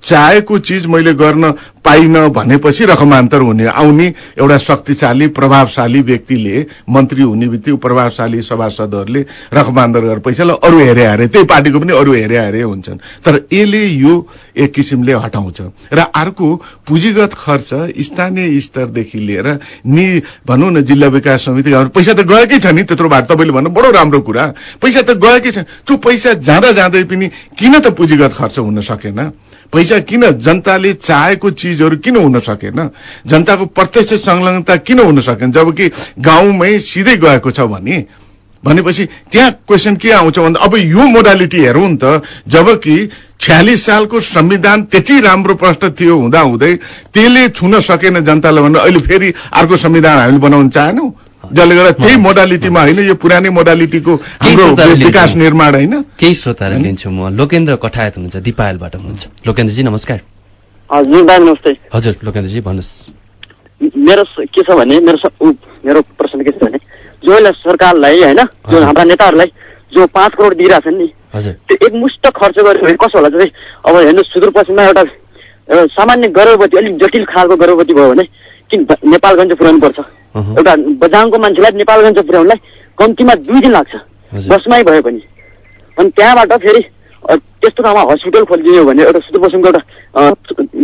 चाहेको चिज मैले गर्न पाइन भनेपछि रकमान्तर हुने आउने एउटा शक्तिशाली प्रभावशाली व्यक्तिले मन्त्री हुने बित्तिकै प्रभावशाली सभासदहरूले रकमान्तर गरेर पैसालाई अरू हेरे हारे त्यही पार्टीको पनि अरू हेरे हारे हुन्छन्। तर यसले यो एक किसिमले हटाउँछ। र अर्को पुँजीगत खर्च स्थानीय स्तरदेखि लिएर नि भनौँ न जिल्ला विकास समिति पैसा त गएकै छ नि त्यत्रो भए तपाईँले भन्नु बडो राम्रो कुरा। पैसा त गएकै छ। त्यो पैसा जाँदा जाँदै पनि किन त पुँजीगत खर्च हुन सकेन? पैसा किन जनताले चाहेको चिजहरू किन हुन सकेन? जनताको प्रत्यक्ष संलग्नता किन हुन सकेन? जबकि गाउँमै सिधै गएको छ भने भनेपछि त्यहाँ क्वेसन के आउँछ भन्दा अब यो मोडालिटी हेरौँ नि त जबकि छ्यालिस सालको संविधान त्यति राम्रो प्रश्न थियो हुँदा हुँदै त्यसले छुन सकेन जनतालाई भन्दा अहिले फेरि अर्को संविधान हामीले बनाउन चाहेनौँ। जसले गर्दा त्यही मोडालिटीमा होइन यो पुरानै मोडालिटीको हाम्रो विकास। निर्माण होइन।
केही श्रोताहरू लिन्छु म। लोकेन्द्र कठायत हुनुहुन्छ दिपायलबाट हुनुहुन्छ। लोकेन्द्रजी नमस्कार।
हजुर दाइ नमस्ते।
हजुर लोकेन्द्रजी भन्नुहोस्।
मेरो के छ भने मेरो मेरो प्रश्न के छ भने जो सरकारलाई होइन जो। हाम्रा नेताहरूलाई जो पाँच करोड दिइरहेछन् नि
हजुर।
त्यो एकमुष्ट खर्च गर्यो भने कसो होला? जस्तै अब हेर्नुहोस् सुदूरपश्चिममा एउटा सामान्य गर्भवती अलिक जटिल खालको गर्भवती भयो भने किन नेपालगञ्ज पुर्याउनु पर्छ। एउटा बजाङको मान्छेलाई नेपालगञ्ज पुर्याउनलाई कम्तीमा दुई दिन लाग्छ। बसमै भए पनि। अनि त्यहाँबाट फेरि त्यस्तो ठाउँमा हस्पिटल खोलिदियो भने एउटा सुदूरपश्चिमको एउटा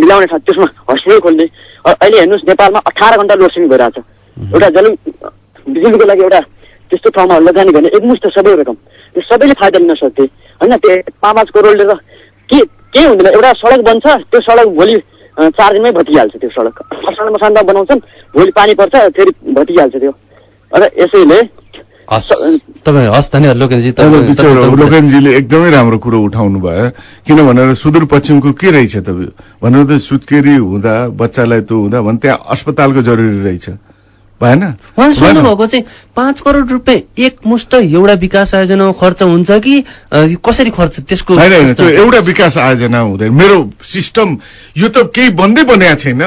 मिलाउने ठाउँ त्यसमा हस्पिटल खोल्ने अहिले हेर्नुहोस् नेपालमा अठार घन्टा लोडसेडिङ भइरहेछ। एउटा जल बिजुलीको लागि एउटा त्यस्तो ठाउँमा लगानी गर्ने एकमुष्ट सबै रकम। त्यो सबैले फाइदा लिन सक्थे। होइन त्यो पाँच पाँच करोडले त के केही हुँदैन? एउटा सडक बन्छ त्यो सडक भोलि चार दिनमै भत्किहाल्छ त्यो सडक। असाढ मसान्त बनाउँछन् भोलि पानी पर्छ फेरि भत्किहाल्छ त्यो। र यसैले
हस्। तपाईँ हस् धन्यवाद लोकेन्द्रजी
अब
तपाईँ-
बिचरा
तपाईँ-
लोकेनजीले एकदमै राम्रो कुरो उठाउनु भयो। किन भनेर सुदूरपश्चिमको के रहेछ त? भनेर त सुत्केरी हुँदा बच्चालाई त्यो हुँदा भने त्यहाँ अस्पतालको जरुरी रहेछ। भएन?
उहाँले सोध्नु भएको चाहिँ पाँच करोड रुपियाँ एकमुष्ट एउटा विकास आयोजनामा खर्च हुन्छ कि कसरी खर्च? त्यसको
त्यो एउटा विकास आयोजना हुँदैन। मेरो सिस्टम यो त केही बन्दै बनाएको छैन।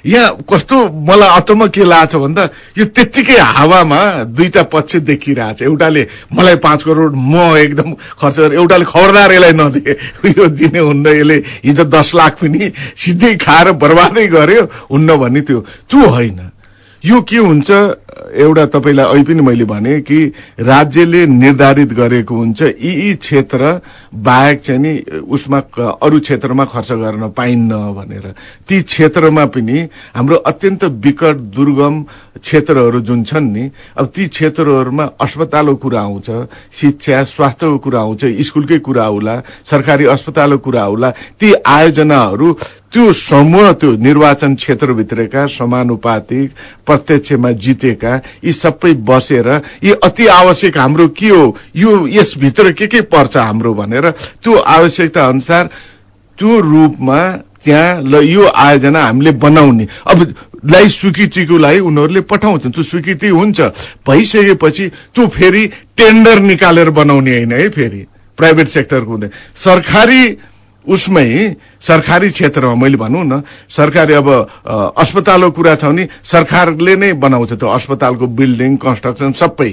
यहाँ कस्तो मलाई अचम्म के लाग्छ भन्दा यो त्यत्तिकै हावामा दुईटा पक्ष देखिरहेछ। एउटाले मलाई पाँच करोड म एकदम खर्च गरेँ एउटाले खबरदार यसलाई नदिए। यो दिने हुन्न यसले हिजो दस लाख पनि सिधै खाएर बर्बादै गर्यो हुन्न भन्ने त्यो त्यो होइन। यो के हुन्छ? एउटा तपाईँलाई अहिले पनि मैले भने कि राज्यले निर्धारित गरेको हुन्छ यी यी क्षेत्र बाहेक चाहिँ नि उसमा अरू क्षेत्रमा खर्च गर्न पाइन्न भनेर। ती क्षेत्रमा पनि हाम्रो अत्यन्त विकट दुर्गम क्षेत्रहरू जुन छन् नि अब ती क्षेत्रहरूमा अस्पतालको कुरा आउँछ शिक्षा स्वास्थ्यको कुरा आउँछ स्कुलकै कुरा आउला सरकारी अस्पतालको कुरा आउला ती आयोजनाहरू त्यो समूह त्यो निर्वाचन क्षेत्रभित्रका समानुपातिक प्रत्यक्षमा जितेका यी सबै बसेर यी अति आवश्यक हाम्रो के हो यो यसभित्र के के पर्छ हाम्रो भनेर त्यो आवश्यकता अनुसार त्यो रूपमा त्यहाँ ल यो आयोजना हामीले बनाउने। अब लाई स्वीकृतिको लागि उनीहरूले पठाउँछन्। त्यो स्वीकृति हुन्छ। भइसकेपछि त्यो फेरि टेन्डर निकालेर बनाउने होइन है फेरि। प्राइभेट सेक्टरको हुँदैन। सरकारी उसमै सरकारी क्षेत्रमा मैले भनौँ न सरकारी अब अस्पतालको कुरा छ भने सरकारले नै बनाउँछ त्यो अस्पतालको बिल्डिङ कन्स्ट्रक्सन सबै।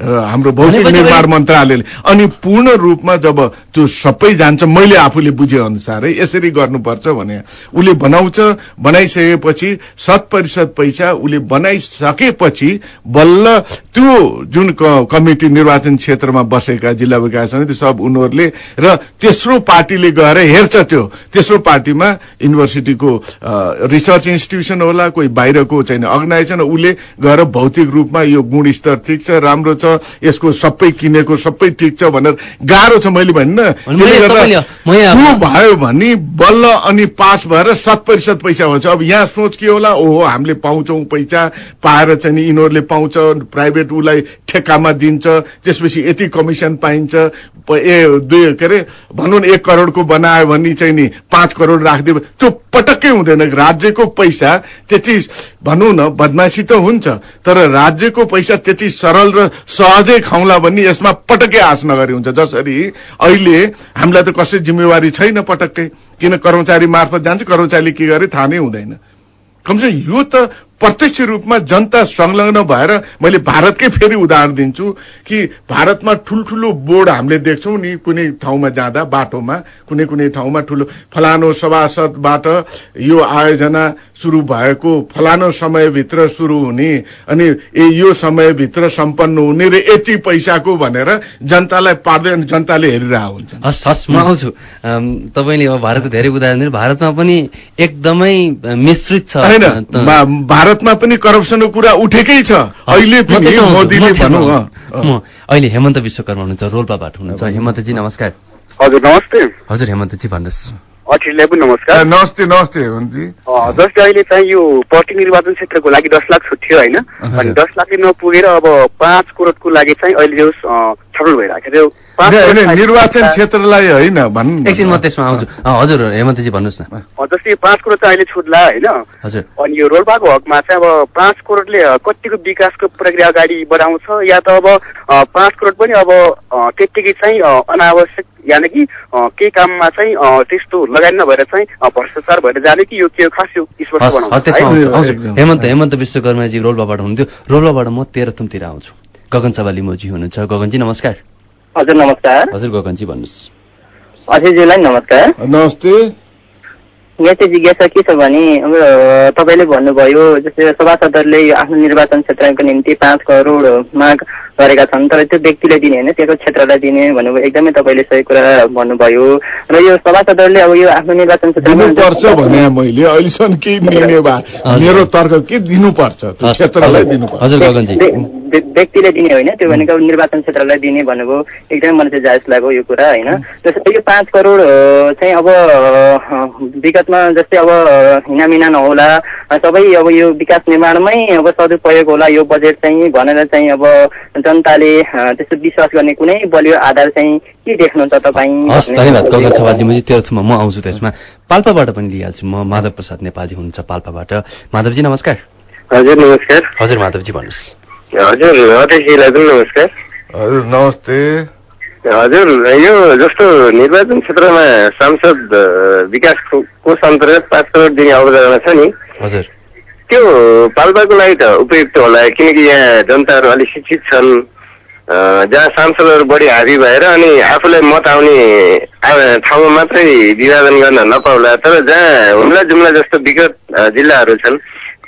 हाम्रो भौतिक निर्माण मन्त्रालयले। अनि पूर्ण रूपमा जब त्यो सबै जान्छ मैले आफूले बुझे अनुसारै यसरी गर्नुपर्छ भने उसले बनाउँछ बनाइसकेपछि शत प्रतिशत पैसा उसले बनाइसकेपछि बल्ल त्यो जुन क- कमिटी निर्वाचन क्षेत्रमा बसेका जिल्ला विकास समिति सब उनीहरूले र तेस्रो पार्टीले गएर हेर्छ त्यो। तेस्रो पार्टीमा युनिभर्सिटीको रिसर्च इन्स्टिट्युसन होला कोही बाहिरको चाहिँ अर्गनाइजेसन उसले गएर भौतिक रूपमा यो गुणस्तर ठिक छ राम्रो छ यसको सबै किनेको सबै ठिक छ भनेर गाह्रो छ मैले भन्न। भयो भने बल्ल अनि पास भएर शत प्रतिशत पैसा हुन्छ। अब यहाँ सोच के होला? ओहो हामीले पाउँछौँ पैसा पाएर चाहिँ यिनीहरूले पाउँछ प्राइभेट उसलाई ठेक्कामा दिन्छ त्यसपछि यति कमिसन पाइन्छ ए दुई के अरे भनौँ न एक करोडको बनायो भने चाहिँ नि पाँच करोड राखिदियो। त्यो पटक्कै हुँदैन। राज्यको पैसा त्यति भनौँ न बदमासी त हुन्छ तर राज्यको पैसा त्यति सरल र सहजै खाउँला भन्ने यसमा पटक्कै आश नगरी हुन्छ। जसरी अहिले हामीलाई त कसै जिम्मेवारी छैन पटक्कै। किन कर्मचारी मार्फत जान्छ कर्मचारीले के गरे थाहा नै हुँदैन। कमसे यो त प्रत्यक्ष रूपमा जनता संलग्न भएर मैले भारतकै फेरि उदाहरण दिन्छु कि भारतमा ठुल्ठुलो बोर्ड हामीले देख्छौँ नि कुनै ठाउँमा जाँदा बाटोमा कुनै कुनै ठाउँमा ठुलो फलानो सभासदबाट यो आयोजना सुरु भएको फलानो समयभित्र सुरु हुने अनि ए यो समयभित्र सम्पन्न हुने र यति पैसाको भनेर जनतालाई पार्दै अनि जनताले हेरिरहेको हुन्छ।
हस् हस् म आउँछु। तपाईँले अब भारतको धेरै उदाहरण दिनु भारतमा पनि एकदमै मिश्रित छ।
होइन भारतमा पनि करप्सनको कुरा उठेकै छ। अहिले पनि मोदीले भनौँ
आउँछु।
अँ,
म अहिले हेमन्त विश्वकर्मा हुनुहुन्छ रोल्पाबाट हुनुहुन्छ। हेमन्तजी नमस्कार।
हजुर नमस्ते।
हजुर हेमन्तजी भन्नुहोस्।
अठिलाई पनि नमस्कार।
नमस्ते नमस्ते
जस्तै अहिले चाहिँ यो प्रति निर्वाचन क्षेत्रको लागि दस लाख छुट्यो होइन। अनि दस लाखले नपुगेर अब पाँच करोडको लागि चाहिँ अहिले छलफल भइरहेको थियो।
निर्वाचन क्षेत्रलाई होइन
एकछिन म त्यसमा आउँछु। हजुर हेमन्तजी भन्नुहोस् न।
जस्तै पाँच करोड चाहिँ अहिले छुट्ला होइन?
हजुर।
अनि यो रोल्पाको हकमा चाहिँ अब पाँच करोडले कतिको विकासको प्रक्रिया अगाडि बढाउँछ या त अब पाँच करोड पनि अब त्यत्तिकै चाहिँ अनावश्यक यानि कि केही काममा चाहिँ त्यस्तो लगानी नभएर चाहिँ भ्रष्टाचार भएर जाने कि यो के हो खास यो स्पष्ट बनाउँछ।
हेमन्त हेमन्त विश्वकर्माजी रोल्पाबाट हुनुहुन्थ्यो। रोल्पाबाट म तेह्रथुमतिर आउँछु। गगन सभा लिम्बूजी हुनुहुन्छ। गगनजी नमस्कार।
हजुर नमस्कार।
हजुर गगनजी भन्नुहोस्।
अजयजीलाई नमस्कार।
नमस्ते।
यहाँ चाहिँ जिज्ञासा के छ भने अब तपाईँले भन्नुभयो जस्तै सभासदहरूले यो आफ्नो निर्वाचन क्षेत्रको निम्ति पाँच करोड माग गरेका छन् तर त्यो व्यक्तिले दिने होइन त्यहाँको क्षेत्रलाई दिने भन्नुभयो। एकदमै तपाईँले सही कुरा भन्नुभयो। र यो सभासदहरूले अब यो आफ्नो निर्वाचन
दिनुपर्छ भने मैले अहिलेसम्म केही निर्णय। मेरो तर्क के दिनुपर्छ? त्यो क्षेत्रलाई
हजुर। गगनजी।
व्यक्तिले दिने होइन त्यो भनेको निर्वाचन क्षेत्रलाई दिने भन्नुभयो। एकदमै मलाई चाहिँ जायज लाग्यो यो कुरा होइन। जस्तै यो पाँच करोड चाहिँ अब विगतमा जस्तै अब हिनामिना नहोला सबै अब यो विकास निर्माणमै अब सदुपयोग होला यो बजेट चाहिँ भनेर चाहिँ अब जनताले त्यस्तो विश्वास गर्ने कुनै बलियो आधार चाहिँ के देख्नुहुन्छ तपाईँ?
हस् धन्यवाद म आउँछु त्यसमा। पाल्पाबाट पनि लिइहाल्छु म माधव प्रसाद नेपाली हुनुहुन्छ पाल्पाबाट। माधवजी नमस्कार।
हजुर नमस्कार।
हजुर माधवजी भन्नुहोस्।
हजुर अध्यक्षजीलाई पनि नमस्कार।
हजुर नमस्ते।
हजुर यो जस्तो निर्वाचन क्षेत्रमा सांसद विकास कोष अन्तर्गत पाँच करोड दिने अवधारणा छ नि।
हजुर।
त्यो पाल्पाको लागि त उपयुक्त होला किनकि यहाँ जनताहरू अलिक शिक्षित छन्। जहाँ सांसदहरू बढी हाबी भएर अनि आफूलाई मत आउने ठाउँमा मात्रै विभाजन गर्न नपाउला तर जहाँ हुम्ला जुम्ला जस्तो विगत जिल्लाहरू छन्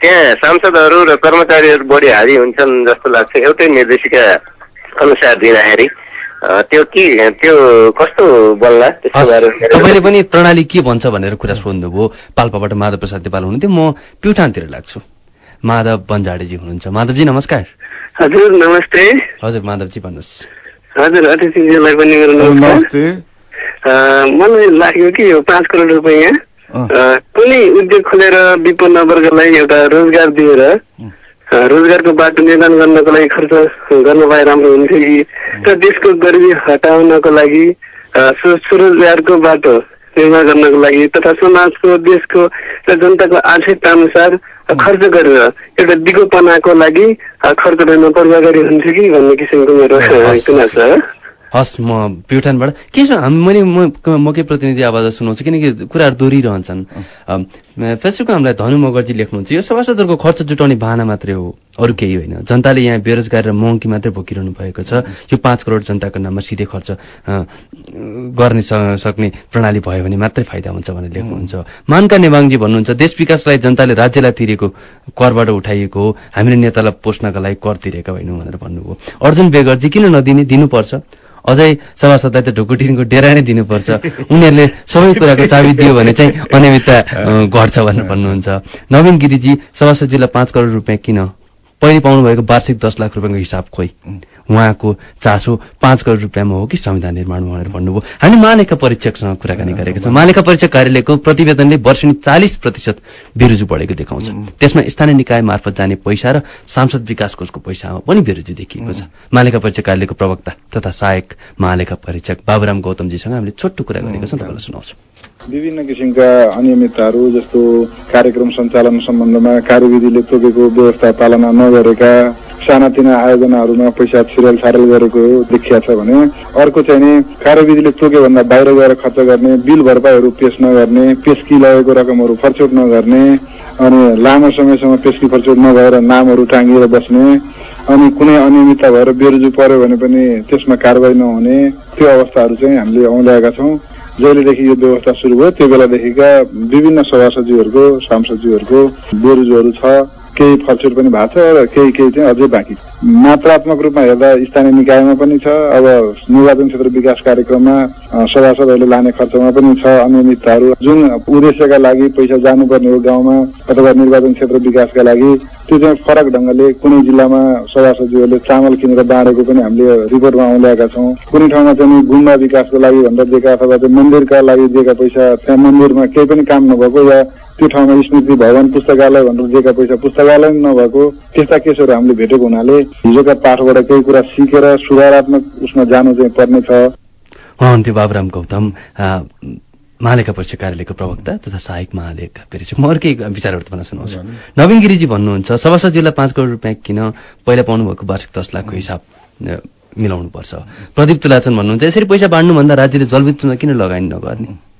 त्यहाँ सांसदहरू र कर्मचारीहरू बढी हाबी हुन्छन् जस्तो लाग्छ। एउटै निर्देशिका अनुसार दिँदाखेरि त्यो के त्यो कस्तो बारेमा
तपाईँले पनि प्रणाली के भन्छ भनेर कुरा सोध्नुभयो। पाल्पाबाट माधव प्रसाद नेपाल हुनुहुन्थ्यो। म प्युठानतिर लाग्छु। माधव बन्जाडेजी हुनुहुन्छ। माधवजी नमस्कार।
हजुर नमस्ते।
हजुर माधवजी भन्नुहोस्।
हजुर अतिथिज्यूलाई पनि मेरो
नमस्ते।
मलाई लाग्यो कि यो पाँच करोड रुपियाँ कुनै उद्योग खोलेर विपन्न वर्गलाई एउटा रोजगार दिएर रोजगारको बाटो निर्माण गर्नको लागि खर्च गर्नु भए राम्रो हुन्थ्यो कि? र देशको गरिबी हटाउनको लागि स्वरोजगारको बाटो निर्माण गर्नको लागि तथा समाजको देशको र जनताको आवश्यकता अनुसार खर्च गरेर एउटा दिगोपनाको लागि खर्च गर्न पूर्वागारी हुन्थ्यो कि भन्ने किसिमको मेरो गुनासो
हस् म प्युठानबाट। के छ हामी मैले म मकै प्रतिनिधि आवाज सुनाउँछु किनकि कुराहरू दोहोरिरहन्छन्। फेसबुकमा हामीलाई धनु मगरजी लेख्नुहुन्छ यो सभासदहरूको खर्च जुटाउने बाहना मात्रै हो अरू केही होइन। जनताले यहाँ बेरोजगार र महँगी मात्रै भोगिरहनु भएको छ। यो पाँच करोड जनताको नाममा सिधै खर्च गर्ने सक्ने प्रणाली भयो भने मात्रै फाइदा हुन्छ भनेर लेख्नुहुन्छ। मानका नेवाङजी भन्नुहुन्छ देश विकासलाई जनताले राज्यलाई तिरेको करबाट उठाइएको हो। हामीले नेतालाई पोस्नका लागि कर तिरेका होइनौँ भनेर भन्नुभयो। अर्जुन बेगरजी किन नदिने दिनुपर्छ? अझै सभासदलाई त ढुकुटिनको डेरा नै दिनुपर्छ। उनीहरूले सबै कुराको चाबी दियो भने चाहिँ अनियमितता घट्छ भनेर भन्नुहुन्छ। नवीन गिरिजी सभासदजीलाई पाँच करोड रुपियाँ किन? पहिले पाउनु भएको वार्षिक दस लाख रुपियाँको हिसाब खोइ। उहाँको चासो पाँच करोड रुपियाँमा हो कि संविधान निर्माणमा भनेर भन्नुभयो। हामी महालेखा परीक्षकसँग कुराकानी गरेका छौँ। महालेखा परीक्षक कार्यालयको प्रतिवेदनले वर्षेनी चालिस प्रतिशत बेरुजु बढेको देखाउँछ। त्यसमा स्थानीय निकाय मार्फत जाने पैसा र सांसद विकास कोषको पैसामा पनि बेरुजु देखिएको छ। महालेखा परीक्षक कार्यालयको प्रवक्ता तथा सहायक महालेखा परीक्षक बाबुराम गौतमजीसँग हामीले छोटो कुरा गरेका छौँ। तपाईँलाई सुनाउँछौँ।
विभिन्न किसिमका अनियमितताहरू जस्तो कार्यक्रम सञ्चालन सम्बन्धमा कार्यविधिले तोकेको व्यवस्था पालना नगरेका सानातिना आयोजनाहरूमा पैसा छिरेल छारेल गरेको देखिया छ भने अर्को चाहिँ नि कार्यविधिले तोक्यो भन्दा बाहिर गएर खर्च गर्ने बिल भरपाईहरू पेश नगर्ने पेस्की लगेको रकमहरू फर्चोट नगर्ने अनि लामो समयसम्म पेस्की फर्चोट नभएर नामहरू टाँगिएर बस्ने अनि कुनै अनियमितता भएर बेरुजु पर्यो भने पनि त्यसमा कारवाही नहुने त्यो अवस्थाहरू चाहिँ हामीले औँल्याएका छौँ। जहिलेदेखि यो व्यवस्था सुरु भयो त्यो बेलादेखिका विभिन्न सभासदज्यूहरूको सांसदज्यूहरूको बेरुजुहरू छ। केही फलछुट पनि भएको छ र केही केही चाहिँ अझै बाँकी मात्रात्मक रूपमा हेर्दा स्थानीय निकायमा पनि छ अब निर्वाचन क्षेत्र विकास कार्यक्रममा सभासदहरूले लाने खर्चमा पनि छ अनियमितताहरू। जुन उद्देश्यका लागि पैसा जानुपर्ने हो गाउँमा अथवा निर्वाचन क्षेत्र विकासका लागि त्यो चाहिँ फरक ढङ्गले कुनै जिल्लामा सभासदज्यूहरूले चामल किनेर बाँडेको पनि हामीले रिपोर्टमा औँल्याएका छौँ। कुनै ठाउँमा चाहिँ गुम्बा विकासको लागि भनेर दिएका अथवा मन्दिरका लागि दिएका पैसा त्यहाँ मन्दिरमा केही पनि काम नभएको या त्यो ठाउँमा स्मृति भवन पुस्तकालय भनेर दिएका पैसा पुस्तकालय पनि नभएको त्यस्ता केसहरू हामीले भेटेको हुनाले हिजोका पाठबाट केही कुरा सिकेर सुधारात्मक उसमा जानु चाहिँ पर्ने छ।
उहाँ हुन्थ्यो बाबुराम गौतम महालेखा परीक्षा कार्यालयको प्रवक्ता तथा सहायक महालेखा परीक्षक। म अर्कै विचारहरू तपाईँलाई सुनाउँछु। नवीन गिरिजी भन्नुहुन्छ सभासदजीलाई पाँच करोड रुपियाँ किन पहिला पाउनुभएको वार्षिक दस लाखको हिसाब मिलाउनुपर्छ? प्रदीप तुलाचन भन्नुहुन्छ यसरी पैसा बाँड्नुभन्दा राज्यले जलविद्युतमा किन लगानी नगर्ने?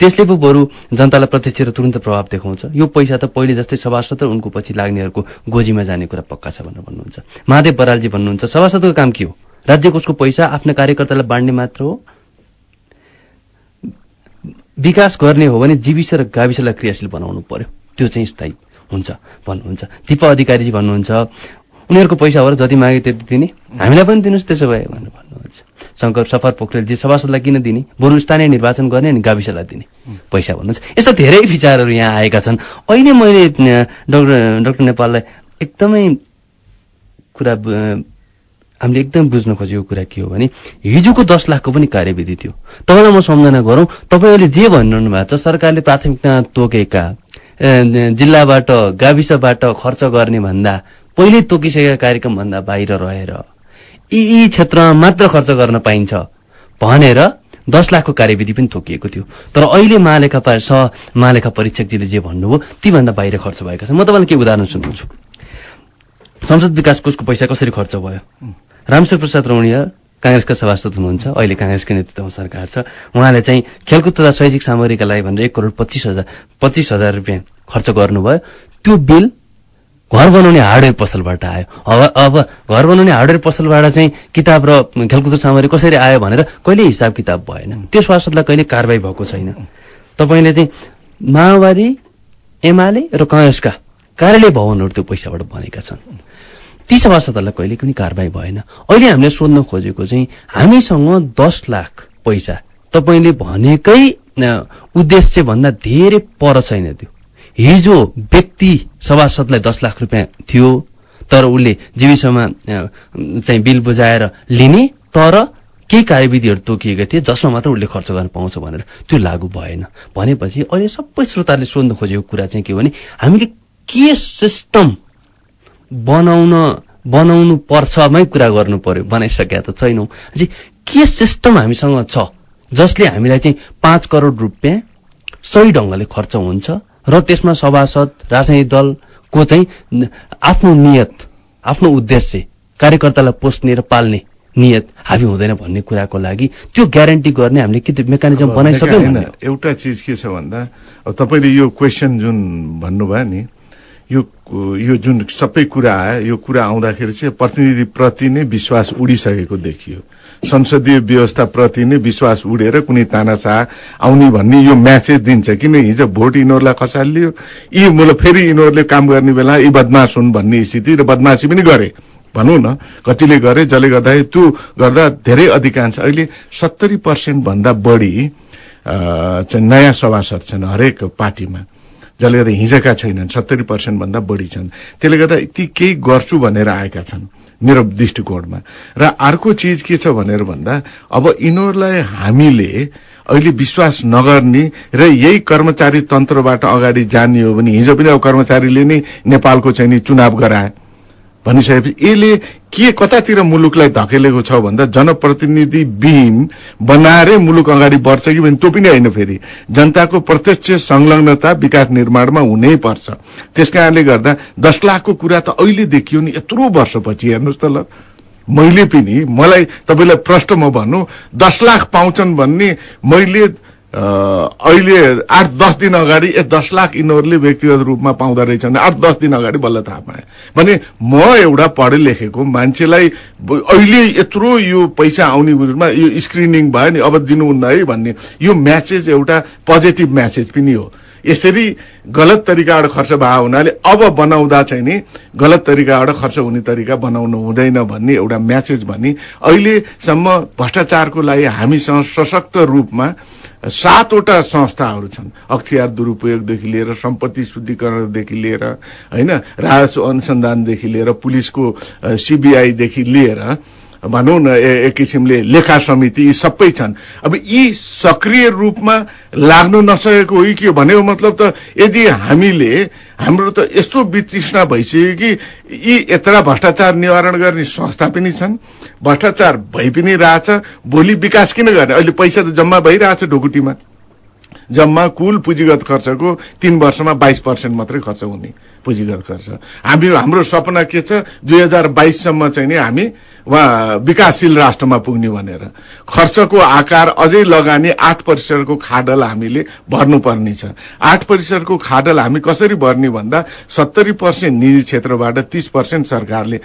त्यसले पो बरु जनतालाई प्रत्यक्ष र तुरन्त प्रभाव देखाउँछ। यो पैसा त पहिले जस्तै सभासद र उनको पछि लाग्नेहरूको गोजीमा जाने कुरा पक्का छ भनेर भन्नुहुन्छ। महादेव बरालजी भन्नुहुन्छ सभासदको काम के हो? राज्य कोषको पैसा आफ्ना कार्यकर्तालाई बाँड्ने मात्र हो? विकास गर्ने हो भने जीविस र गाविसलाई क्रियाशील बनाउनु पर्यो। त्यो चाहिँ स्थायी हुन्छ भन्नुहुन्छ। दिपा अधिकारीजी भन्नुहुन्छ उनीहरूको पैसा हो र जति मागे त्यति दिने। हामीलाई पनि दिनुहोस् त्यसो भए भनेर भन्नुहुन्छ। शङ्कर सफर पोखरेलजी सभासदलाई किन दिने? बरु स्थानीय निर्वाचन गर्ने अनि गाविसलाई दिने। पैसा भन्नुहुन्छ यस्ता धेरै विचारहरू यहाँ आएका छन्। अहिले मैले डाक्टर डाक्टर नेपाललाई एकदमै कुरा हामीले एकदम बुझ्न खोजेको कुरा के हो भने हिजोको दस लाखको पनि कार्यविधि थियो। तपाईँलाई म सम्झना गरौँ तपाईँहरूले जे भनिरहनु भएको छ सरकारले प्राथमिकता तोकेका जिल्लाबाट गाविसबाट खर्च गर्ने भन्दा पहिल्यै तोकिसकेका कार्यक्रम भन्दा बाहिर रहेर यी यी क्षेत्रमा मात्र खर्च गर्न पाइन्छ भनेर दस लाखको कार्यविधि पनि तोकिएको थियो। तर अहिले महालेखा पा- सह महालेखा परीक्षकजीले जे भन्नुभयो तीभन्दा बाहिर खर्च भएका छन्। म तपाईँलाई के उदाहरण सुनाउँछु? संसद विकास कोषको पैसा कसरी खर्च भयो? रामश्वर प्रसाद रौणीय काङ्ग्रेसका सभासद हुनुहुन्छ अहिले काङ्ग्रेसको नेतृत्वमा सरकार छ। उहाँले चाहिँ खेलकुद तथा शैक्षिक सामग्रीका लागि भनेर एक करोड पच्चिस हजार पच्चिस हजार रुपियाँ खर्च गर्नुभयो। त्यो बिल घर बनाउने हार्डवेयर पसलबाट आयो। अब अब घर बनाउने हार्डवेयर पसलबाट चाहिँ किताब र खेलकुद सामग्री कसरी आयो भनेर कहिले हिसाब किताब भएन। त्यो सभासदलाई कहिले कारवाही भएको छैन। तपाईँले चाहिँ माओवादी एमाले र काङ्ग्रेसका कार्यालय भवनहरू त्यो पैसाबाट बनेका छन्। ती सभासदहरूलाई कहिले पनि कारवाही भएन। अहिले हामीले सोध्न खोजेको चाहिँ हामीसँग दस लाख पैसा तपाईँले भनेकै अ, उद्देश्य भन्दा धेरै पर छैन त्यो। हिजो व्यक्ति सभासदलाई दस लाख रुपियाँ थियो तर उसले जीविसमा चाहिँ बिल बुझाएर लिने तर केही कार्यविधिहरू तोकिएका थिए जसमा मात्र उसले खर्च गर्न पाउँछ भनेर त्यो लागू भएन। भनेपछि अहिले सबै श्रोताले सोध्न खोजेको कुरा चाहिँ के भने हामीले के सिस्टम बनाउन बनाउनु पर्छमै कुरा गर्नु पर्यो बनाइसकेका त छैनौँ। अझै के सिस्टम हामीसँग छ जसले हामीलाई चाहिँ पाँच करोड रुपियाँ सही ढङ्गले खर्च हुन्छ र त्यसमा सभासद राजनैतिक दलको चाहिँ आफ्नो नियत आफ्नो उद्देश्य कार्यकर्तालाई पोस्ने र पाल्ने नियत हाबी हुँदैन भन्ने कुराको लागि त्यो ग्यारेन्टी गर्ने हामीले के मेकानिजम बनाइसक्यौँ
एउटा चिज के छ भन्दा अब तपाईँले यो क्वेसन जुन भन्नुभयो नि यो यो जुन सबै कुरा आयो यो कुरा आउँदाखेरि चाहिँ प्रतिनिधि प्रति नै विश्वास उडिसकेको देखियो। संसदीय व्यवस्था प्रति नै विश्वास उडेर कुनै तानाशाह आउने भन्ने यो म्यासेज दिन्छ किन हिजो भोट यिनीहरूलाई खसालियो यी मतलब फेरि यिनीहरूले काम गर्ने बेला यी बदमास हुन् भन्ने स्थिति र बदमासी पनि गरे। भनौँ न कतिले गरे जसले गर्दाखेरि त्यो गर्दा धेरै अधिकांश अहिले सत्तरी पर्सेन्ट भन्दा बढी चाहिँ नयाँ सभासद छन् हरेक पार्टीमा। जसले गर्दा हिजोका छैनन् सत्तरी पर्सेन्ट भन्दा बढी छन्। त्यसले गर्दा ती केही गर्छु भनेर आएका छन् मेरो दृष्टिकोणमा। र अर्को चिज के छ भनेर भन्दा अब यिनीहरूलाई हामीले अहिले विश्वास नगर्ने र यही कर्मचारी तन्त्रबाट अगाडि जाने हो भने हिजो पनि अब कर्मचारीले नै नेपालको चाहिँ नि चुनाव गराए। भनिसकेपछि यसले के कतातिर मुलुकलाई धकेलेको छ भन्दा जनप्रतिनिधि विहीन बनाएरै मुलुक अगाडि बढ्छ कि भने त्यो पनि होइन फेरि। जनताको प्रत्यक्ष संलग्नता विकास निर्माणमा हुनै पर्छ। त्यस कारणले गर्दा दस लाखको कुरा त अहिले देखियो नि यत्रो वर्षपछि हेर्नुहोस् त ल। मैले पनि मलाई तपाईँलाई प्रश्न म भन्नु दस लाख पाउँछन् भन्ने मैले अहिले आठ दस दिन अगाडि ए दस लाख यिनीहरूले व्यक्तिगत रूपमा पाउँदो रहेछन्। आठ दस दिन अगाडि बल्ल थाहा पाएँ। भने म एउटा पढे लेखेको मान्छेलाई अहिले यत्रो यो पैसा आउने विरुद्धमा यो स्क्रिनिङ भयो नि अब दिनुहुन्न है भन्ने। यो म्यासेज एउटा पोजिटिभ म्यासेज पनि हो। यसरी गलत तरिकाबाट खर्च भएको हुनाले अब बनाउँदा चाहिँ नि गलत तरिकाबाट खर्च हुने तरिका बनाउनु हुँदैन भन्ने एउटा म्यासेज भने अहिलेसम्म भ्रष्टाचारको लागि हामीसँग सशक्त रूपमा सातवटा संस्थाहरू छन्। अख्तियार दुरुपयोगदेखि लिएर सम्पत्ति शुद्धिकरणदेखि लिएर होइन राजस्व अनुसन्धानदेखि लिएर पुलिसको सिबिआईदेखि लिएर भनौँ न एक किसिमले लेखा समिति यी सबै छन्। अब यी सक्रिय रूपमा लाग्नु नसकेको हो कि भनेको मतलब त यदि हामीले हाम्रो त यस्तो वितृष्णा भइसक्यो कि यी यत्र भ्रष्टाचार निवारण गर्ने संस्था पनि छन् भ्रष्टाचार भइ पनि रहेछ भोलि विकास किन गर्ने? अहिले पैसा त जम्मा भइरहेछ ढुकुटीमा। जम्मा कुल पुँजीगत खर्चको तीन वर्षमा बाइस पर्सेन्ट मात्रै खर्च हुने पुँजीगत खर्च। हामी हाम्रो सपना के छ? दुई हजार बाइससम्म चाहिँ नि हामी वा विकासशील राष्ट्रमा पुग्ने भनेर। खर्चको आकार अझै लगानी आठ प्रतिशतको खाडल हामीले भर्नुपर्ने छ। आठ प्रतिशतको खाडल हामी कसरी भर्ने भन्दा सत्तरी पर्सेन्ट निजी क्षेत्रबाट तीस पर्सेन्ट सरकारले।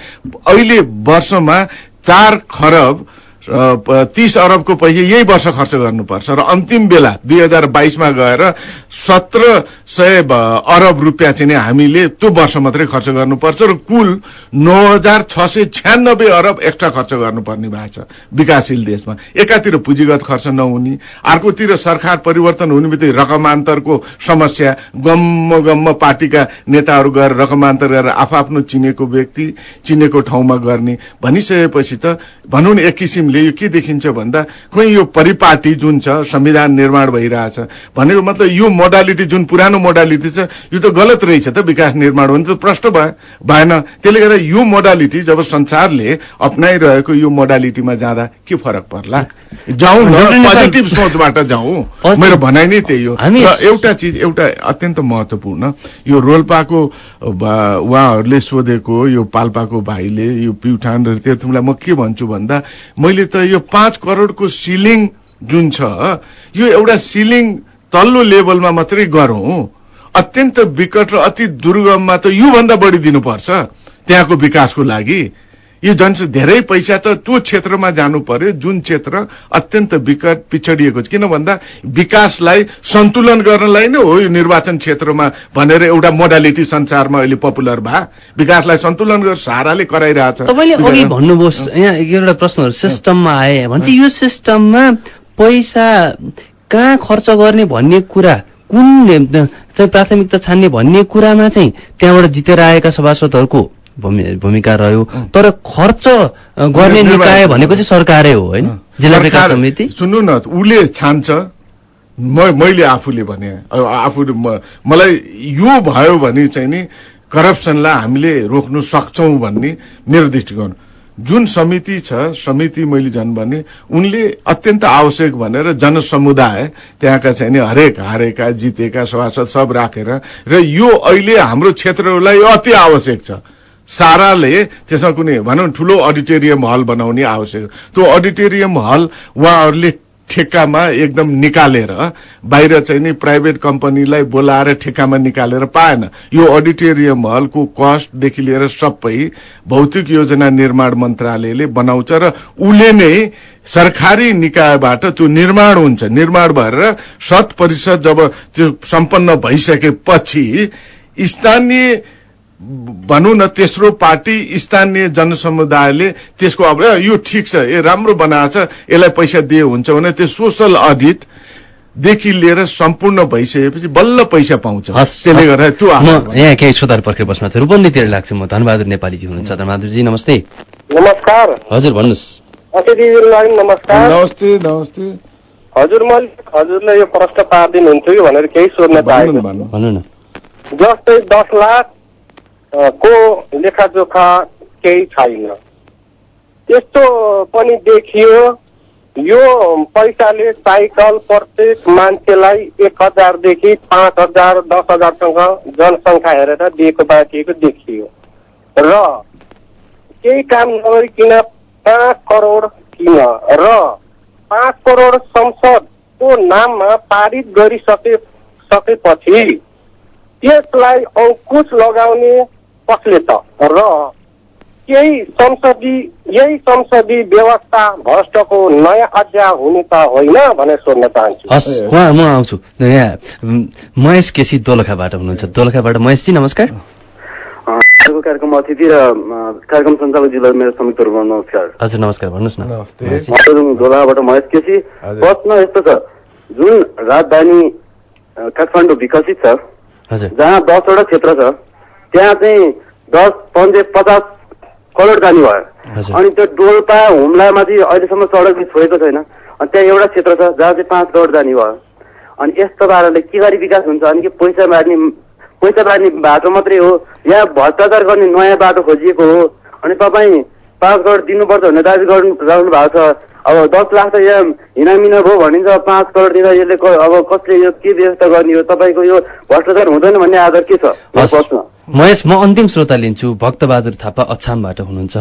अहिले वर्षमा चार खरब तीस अरबको पैसा यही वर्ष खर्च गर्नुपर्छ र अन्तिम बेला दुई हजार बाइसमा गएर सत्र सय अरब रुपियाँ चाहिँ हामीले त्यो वर्ष मात्रै खर्च गर्नुपर्छ र कुल नौ हजार छ सय छ्यानब्बे अरब एक्स्ट्रा खर्च गर्नुपर्ने भएको छ विकासशील देशमा। एकातिर पुँजीगत खर्च नहुने अर्कोतिर सरकार परिवर्तन हुने बित्तिकै रकमान्तरको समस्या गम्म गम्म पार्टीका नेताहरू गएर रकमान्तर गरेर आफआफ्नो चिनेको व्यक्ति चिनेको ठाउँमा गर्ने भनिसकेपछि त भनौँ न एक किसिमले यो के देखिन्छ भन्दा खोइ यो परिपाटी जुन छ संविधान निर्माण भइरहेछ भनेको मतलब यो मोडालिटी जुन पुरानो मोडालिटी छ यो त गलत रहेछ त विकास निर्माण भने त प्रश्न भयो भएन। त्यसले गर्दा यो मोडालिटी जब संसारले अप्नाइरहेको यो मोडालिटीमा जाँदा के फरक पर्ला? जाउँ पोजिटिभ सोचबाट जाउँ। मेरो भनाइ नै त्यही हो। र एउटा चिज एउटा अत्यन्त महत्वपूर्ण यो रोल्पाको उहाँहरूले सोधेको यो पाल्पाको भाइले यो प्युठान र तेर्थुमलाई म के भन्छु भन्दा मैले त यो पाँच करोडको सिलिङ जुन छ यो एउटा सिलिङ तल्लो लेभलमा मात्रै गरौँ। अत्यन्त विकट र अति दुर्गममा त योभन्दा बढी दिनुपर्छ त्यहाँको विकासको लागि। यो झन् धेरै पैसा त त्यो क्षेत्रमा जानु पर्यो जुन क्षेत्र अत्यन्त विकट पिछडिएको छ। किन भन्दा विकासलाई सन्तुलन गर्नलाई नै हो यो निर्वाचन क्षेत्रमा भनेर एउटा मोडालिटी संसारमा अहिले पपुलर भए विकासलाई सन्तुलन गरेर सहाराले कराइरहेछ।
तपाईँले अघि भन्नुभयो यहाँ एउटा प्रश्नहरू सिस्टममा आए। भने चाहिँ यो सिस्टममा पैसा कहाँ खर्च गर्ने भन्ने कुरा कुन चाहिँ प्राथमिकता छान्ने भन्ने कुरामा चाहिँ त्यहाँबाट जितेर आएका सभासदहरूको भूमिका रह्यो। तर खर्च गर्ने निकाय भनेको चाहिँ सरकारै हो होइन? जिल्ला विकास समिति।
सुन्नु न उसले छान्छ। म मैले आफूले भने आफू मलाई यो भयो भने चाहिँ नि करप्सनलाई हामीले रोक्नु सक्छौं भन्ने मेरो दृष्टिकोण जुन समिति छ समिति मैले झन् भने उनले अत्यन्त आवश्यक भनेर जनसमुदाय त्यहाँका चाहिँ नि हरेक हारेका जितेका सभासद सब राखेर र यो अहिले हाम्रो क्षेत्रहरूलाई यो अति आवश्यक छ। साराले त्यसमा कुनै भनौँ ठुलो अडिटोरियम हल बनाउने आवश्यक त्यो अडिटोरियम हल उहाँहरूले ठेक्कामा एकदम निकालेर बाहिर चाहिँ नि प्राइभेट कम्पनीलाई बोलाएर ठेक्कामा निकालेर पाएन। यो अडिटोरियम हलको कस्टदेखि लिएर सबै भौतिक योजना निर्माण मन्त्रालयले बनाउँछ र उसले नै सरकारी निकायबाट त्यो निर्माण हुन्छ। निर्माण भएर शत प्रतिशत जब त्यो सम्पन्न भइसकेपछि स्थानीय भनौँ न तेस्रो पार्टी स्थानीय जनसमुदायले त्यसको अब यो ठिक छ ए राम्रो बनाएको छ यसलाई पैसा दिए हुन्छ भने त्यो सोसल अडिट देखि लिएर सम्पूर्ण भइसकेपछि बल्ल पैसा पाउँछ।
हस्
त्यसले। गर्दा त्यो
म। यहाँ केही श्रोताहरू पर्खेर बस्नु छ रूपन्देहीतिर लाग्छु। म धनबहादुर नेपालीजी हुनुहुन्छ। धनबहादुरजी नमस्ते।
नमस्कार।
हजुर भन्नुहोस्।
नमस्कार।
नमस्ते नमस्ते।
हजुर मैले हजुरले यो प्रश्न पारिदिनुहुन्थ्यो कि भनेर केही सोध्न
भन्नु
पाएको
न, भन्नु
भन्नु न।
जस्तै दस लाख को लेखाजोखा केही छैन। त्यस्तो पनि देखियो यो पैसाले साइकल प्रत्येक मान्छेलाई एक हजारदेखि पाँच हजार दस हजारसँग जनसङ्ख्या हेरेर दिएको बाँकिएको देखियो। र केही काम नगरिकन पाँच करोड किन? र पाँच करोड संसदको नाममा पारित गरिसके सकेपछि त्यसलाई अंकुश लगाउने कसले त? र केही संसदी यही संसदीय व्यवस्था भ्रष्टको नयाँ अध्याय हुने त होइन भनेर सोध्न चाहन्छु।
हस् उहाँ म आउँछु। यहाँ महेश केसी दोलखाबाट हुनुहुन्छ। दोलखाबाट महेशजी नमस्कार।
कार्यक्रम अतिथि र कार्यक्रम सञ्चालक जिल्ला मेरो संयुक्त रूपमा नमस्कार।
हजुर नमस्कार भन्नुहोस् न।
दोलाबाट महेश केसी। प्रश्न यस्तो छ जुन राजधानी काठमाडौँ विकसित छ जहाँ दसवटा क्षेत्र छ त्यहाँ चाहिँ दस पन्जे पचास करोड जाने भयो। अनि त्यो डोल्पा हुम्लामा चाहिँ अहिलेसम्म सडक छोएको छैन। अनि त्यहाँ एउटा क्षेत्र छ जहाँ चाहिँ पाँच करोड जाने भयो। अनि यस्तो पाराले के गरी विकास हुन्छ अनि के पैसा मार्ने पैसा मार्ने बाटो मात्रै हो यहाँ भ्रष्टाचार गर्ने नयाँ बाटो खोजिएको हो। अनि तपाईँ पाँच करोड दिनुपर्छ भन्ने दावी गर्नु राख्नु भएको छ। अब दस लाख त यहाँ हिनामिना भयो भनिन्छ पाँच करोड दिँदा यसले अब कसले यो के व्यवस्था गर्ने हो तपाईँको यो भ्रष्टाचार हुँदैन भन्ने आधार के छ?
महेश म अन्तिम श्रोता लिन्छु। भक्तबहादुर थापा अछामबाट हुनुहुन्छ।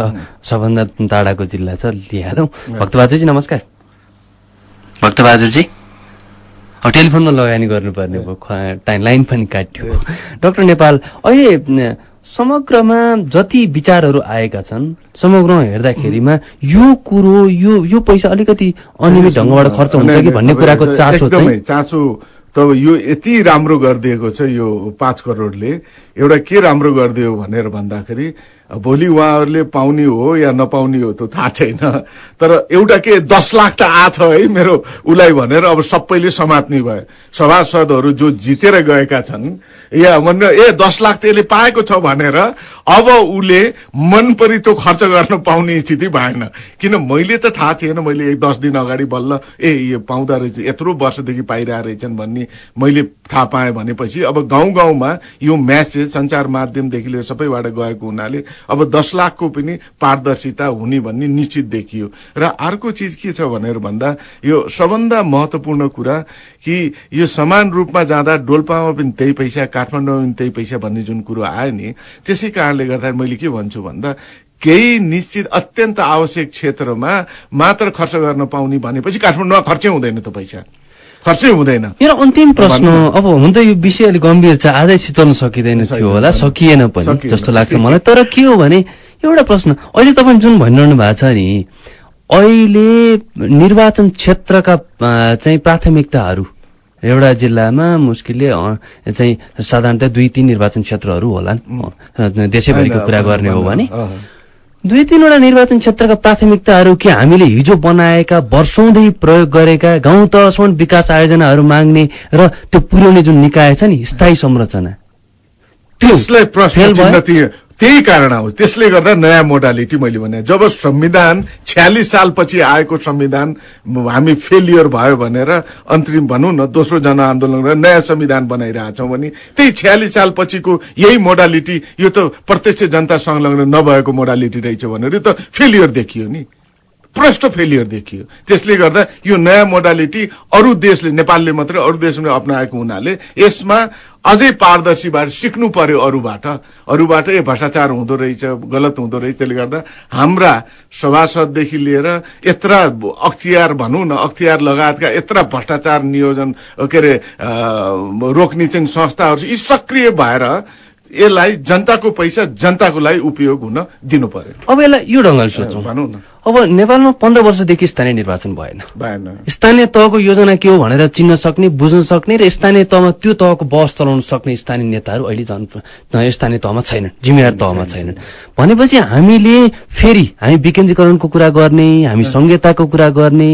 सबभन्दा टाढाको जिल्ला छ लिहादौँ। भक्तबहादुरजी नमस्कार। भक्तबहादुरजी अब टेलिफोनमा लगानी गर्नुपर्ने भयो। लाइन पनि काट्यो। डाक्टर नेपाल अहिले समग्रमा जति विचारहरू आएका छन् समग्रमा हेर्दाखेरिमा यो कुरो यो यो पैसा अलिकति अनियमित ढङ्गबाट खर्च हुन्छ कि भन्ने कुराको चासो
एकदमै
चाहिँ
चासो तब यो यति राम्रो गरिदिएको छ यो पाँच करोडले एउटा के राम्रो गरिदियो भनेर भन्दाखेरि भोलि उहाँहरूले पाउने हो या नपाउने हो त्यो थाहा छैन। तर एउटा के दस लाख त आछ है मेरो उसलाई भनेर अब सबैले समात्ने भयो। सभासदहरू जो जितेर गएका छन् या भनेर ए दस लाख त यसले पाएको छ भनेर अब उसले मन परि त्यो खर्च गर्न पाउने स्थिति भएन। किन मैले त थाहा थिएन मैले एक दस दिन अगाडि बल्ल ए यो पाउँदो रहेछ यत्रो वर्षदेखि पाइरहेको रहेछन् भन्ने मैले थाहा पाएँ भनेपछि अब गाउँ गाउँमा यो म्यासेज सञ्चार माध्यमदेखि लिएर सबैबाट गएको हुनाले अब दस लाखको पनि पारदर्शिता हुने भन्ने निश्चित देखियो। र अर्को चिज के छ भनेर भन्दा यो सबभन्दा महत्वपूर्ण कुरा कि यो समान रूपमा जाँदा डोल्पामा पनि त्यही पैसा काठमाडौँमा पनि त्यही पैसा भन्ने जुन कुरो आयो नि त्यसै कारणले गर्दा मैले के भन्छु भन्दा केही निश्चित अत्यन्त आवश्यक क्षेत्रमा मात्र खर्च गर्न पाउने भनेपछि काठमाडौँमा खर्चै हुँदैन त पैसा। खर्चै हुँदैन।
मेरो अन्तिम प्रश्न अब हुन त यो विषय अलिक गम्भीर छ आजै सिचाउन सकिँदैन थियो होला सकिएन पनि जस्तो लाग्छ। मलाई। तर के हो भने एउटा प्रश्न अहिले तपाईँ जुन भनिरहनु भएको छ नि अहिले निर्वाचन क्षेत्रका चाहिँ प्राथमिकताहरू एउटा जिल्लामा मुस्किलले चाहिँ साधारणतः दुई तीन निर्वाचन क्षेत्रहरू होलान् अ, देशैभरिको कुरा गर्ने हो भने। दुई तीनवटा निर्वाचन क्षेत्रका प्राथमिकताहरू के हामीले हिजो बनाएका वर्षौँदेखि प्रयोग गरेका गाउँ तहसम्म विकास आयोजनाहरू माग्ने र त्यो पुर्याउने जुन निकाय छ नि स्थायी संरचना।
त्यही कारण हो। त्यसले गर्दा नयाँ मोडालिटी मैले भने। जब संविधान छ्यालिस सालपछि आएको संविधान हामी फेलियर भयो भनेर अन्तरिम भनौँ न दोस्रो जनआन्दोलन गरेर नयाँ संविधान बनाइरहेछौँ भने त्यही छ्यालिस सालपछिको यही मोडालिटी यो त प्रत्यक्ष जनता संलग्न नभएको मोडालिटी रहेछ भनेर यो त फेलियर देखियो नि। प्रष्ट फेलियर देखियो। त्यसले गर्दा यो नयाँ मोडालिटी अरू देशले नेपालले मात्रै अरू देशले अप्नाएको हुनाले यसमा अझै पारदर्शी भएर सिक्नु पर्यो अरूबाट। अरूबाट ए भ्रष्टाचार हुँदो रहेछ गलत हुँदो रहेछ। त्यसले गर्दा हाम्रा सभासददेखि लिएर यत्र अख्तियार भनौँ न अख्तियार लगायतका यत्र भ्रष्टाचार नियोजन के अरे रोक्ने चाहिँ संस्थाहरू यी सक्रिय भएर यसलाई जनताको पैसा जनताको लागि उपयोग हुन दिनु पर्यो।
अब यसलाई यो ढङ्गले सोचौँ
भनौँ न।
अब नेपालमा पन्ध्र वर्षदेखि स्थानीय निर्वाचन भएन।
भएन।
स्थानीय तहको योजना के हो भनेर चिन्न सक्ने बुझ्न सक्ने र स्थानीय तहमा त्यो तहको बस चलाउन सक्ने स्थानीय नेताहरू अहिले अ, स्थानीय तहमा छैनन् जिम्मेवार तहमा छैनन्। भनेपछि हामीले फेरि हामी विकेन्द्रीकरणको कुरा गर्ने हामी संहिताको कुरा गर्ने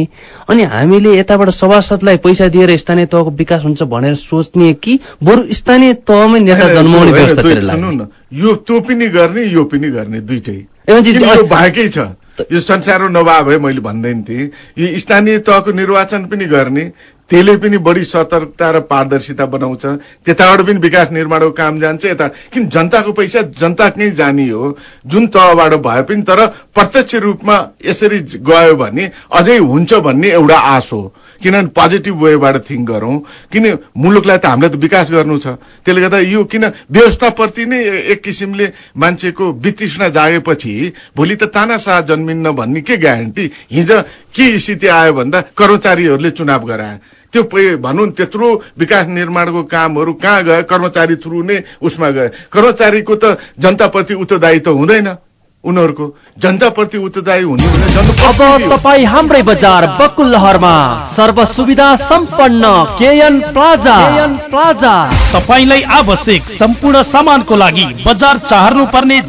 अनि हामीले यताबाट सभासदलाई पैसा दिएर स्थानीय तहको विकास हुन्छ भनेर सोच्ने कि बरु स्थानीय तहमै नेता जन्माउने व्यवस्थातिर लाग्ने
यो त्यो पनि गर्ने यो पनि गर्ने दुइटै। भएकै छ। यो संसारमा नभए भए मैले भन्दैन थिएँ। यो स्थानीय तहको निर्वाचन पनि गर्ने त्यसले पनि बढी सतर्कता र पारदर्शिता बनाउँछ। त्यताबाट पनि विकास निर्माणको काम जान्छ। यता किन जनताको पैसा जनताकै जाने हो। जुन तहबाट भए पनि तर प्रत्यक्ष रूपमा यसरी गयो भने अझै हुन्छ भन्ने एउटा आश हो। किनभने पोजिटिभ वेबाट थिङ्क गरौँ। किन मुलुकलाई त हामीले त विकास गर्नु छ। त्यसले गर्दा यो किन व्यवस्थाप्रति नै एक किसिमले मान्छेको वितृष्णा जागेपछि भोलि त तानासाह जन्मिन्न भन्ने के ग्यारेन्टी? हिजो के स्थिति आयो भन्दा कर्मचारीहरूले चुनाव गराए। त्यो भनौँ त्यत्रो विकास निर्माणको कामहरू कहाँ गए? कर्मचारी थ्रु नै उसमा गए। कर्मचारीको त जनताप्रति उत्तरदायित्व हुँदैन। उनीहरूको जनताप्रति उत्तरदायी हुने भने जनता
अब तपाईँ हाम्रै बजार बकुल लहरमा सर्व सुविधा सम्पन्न केएन प्लाजा। KN plaza.
तपाईँलाई आवश्यक सम्पूर्ण सामानको लागि बजार चाहनु पर्ने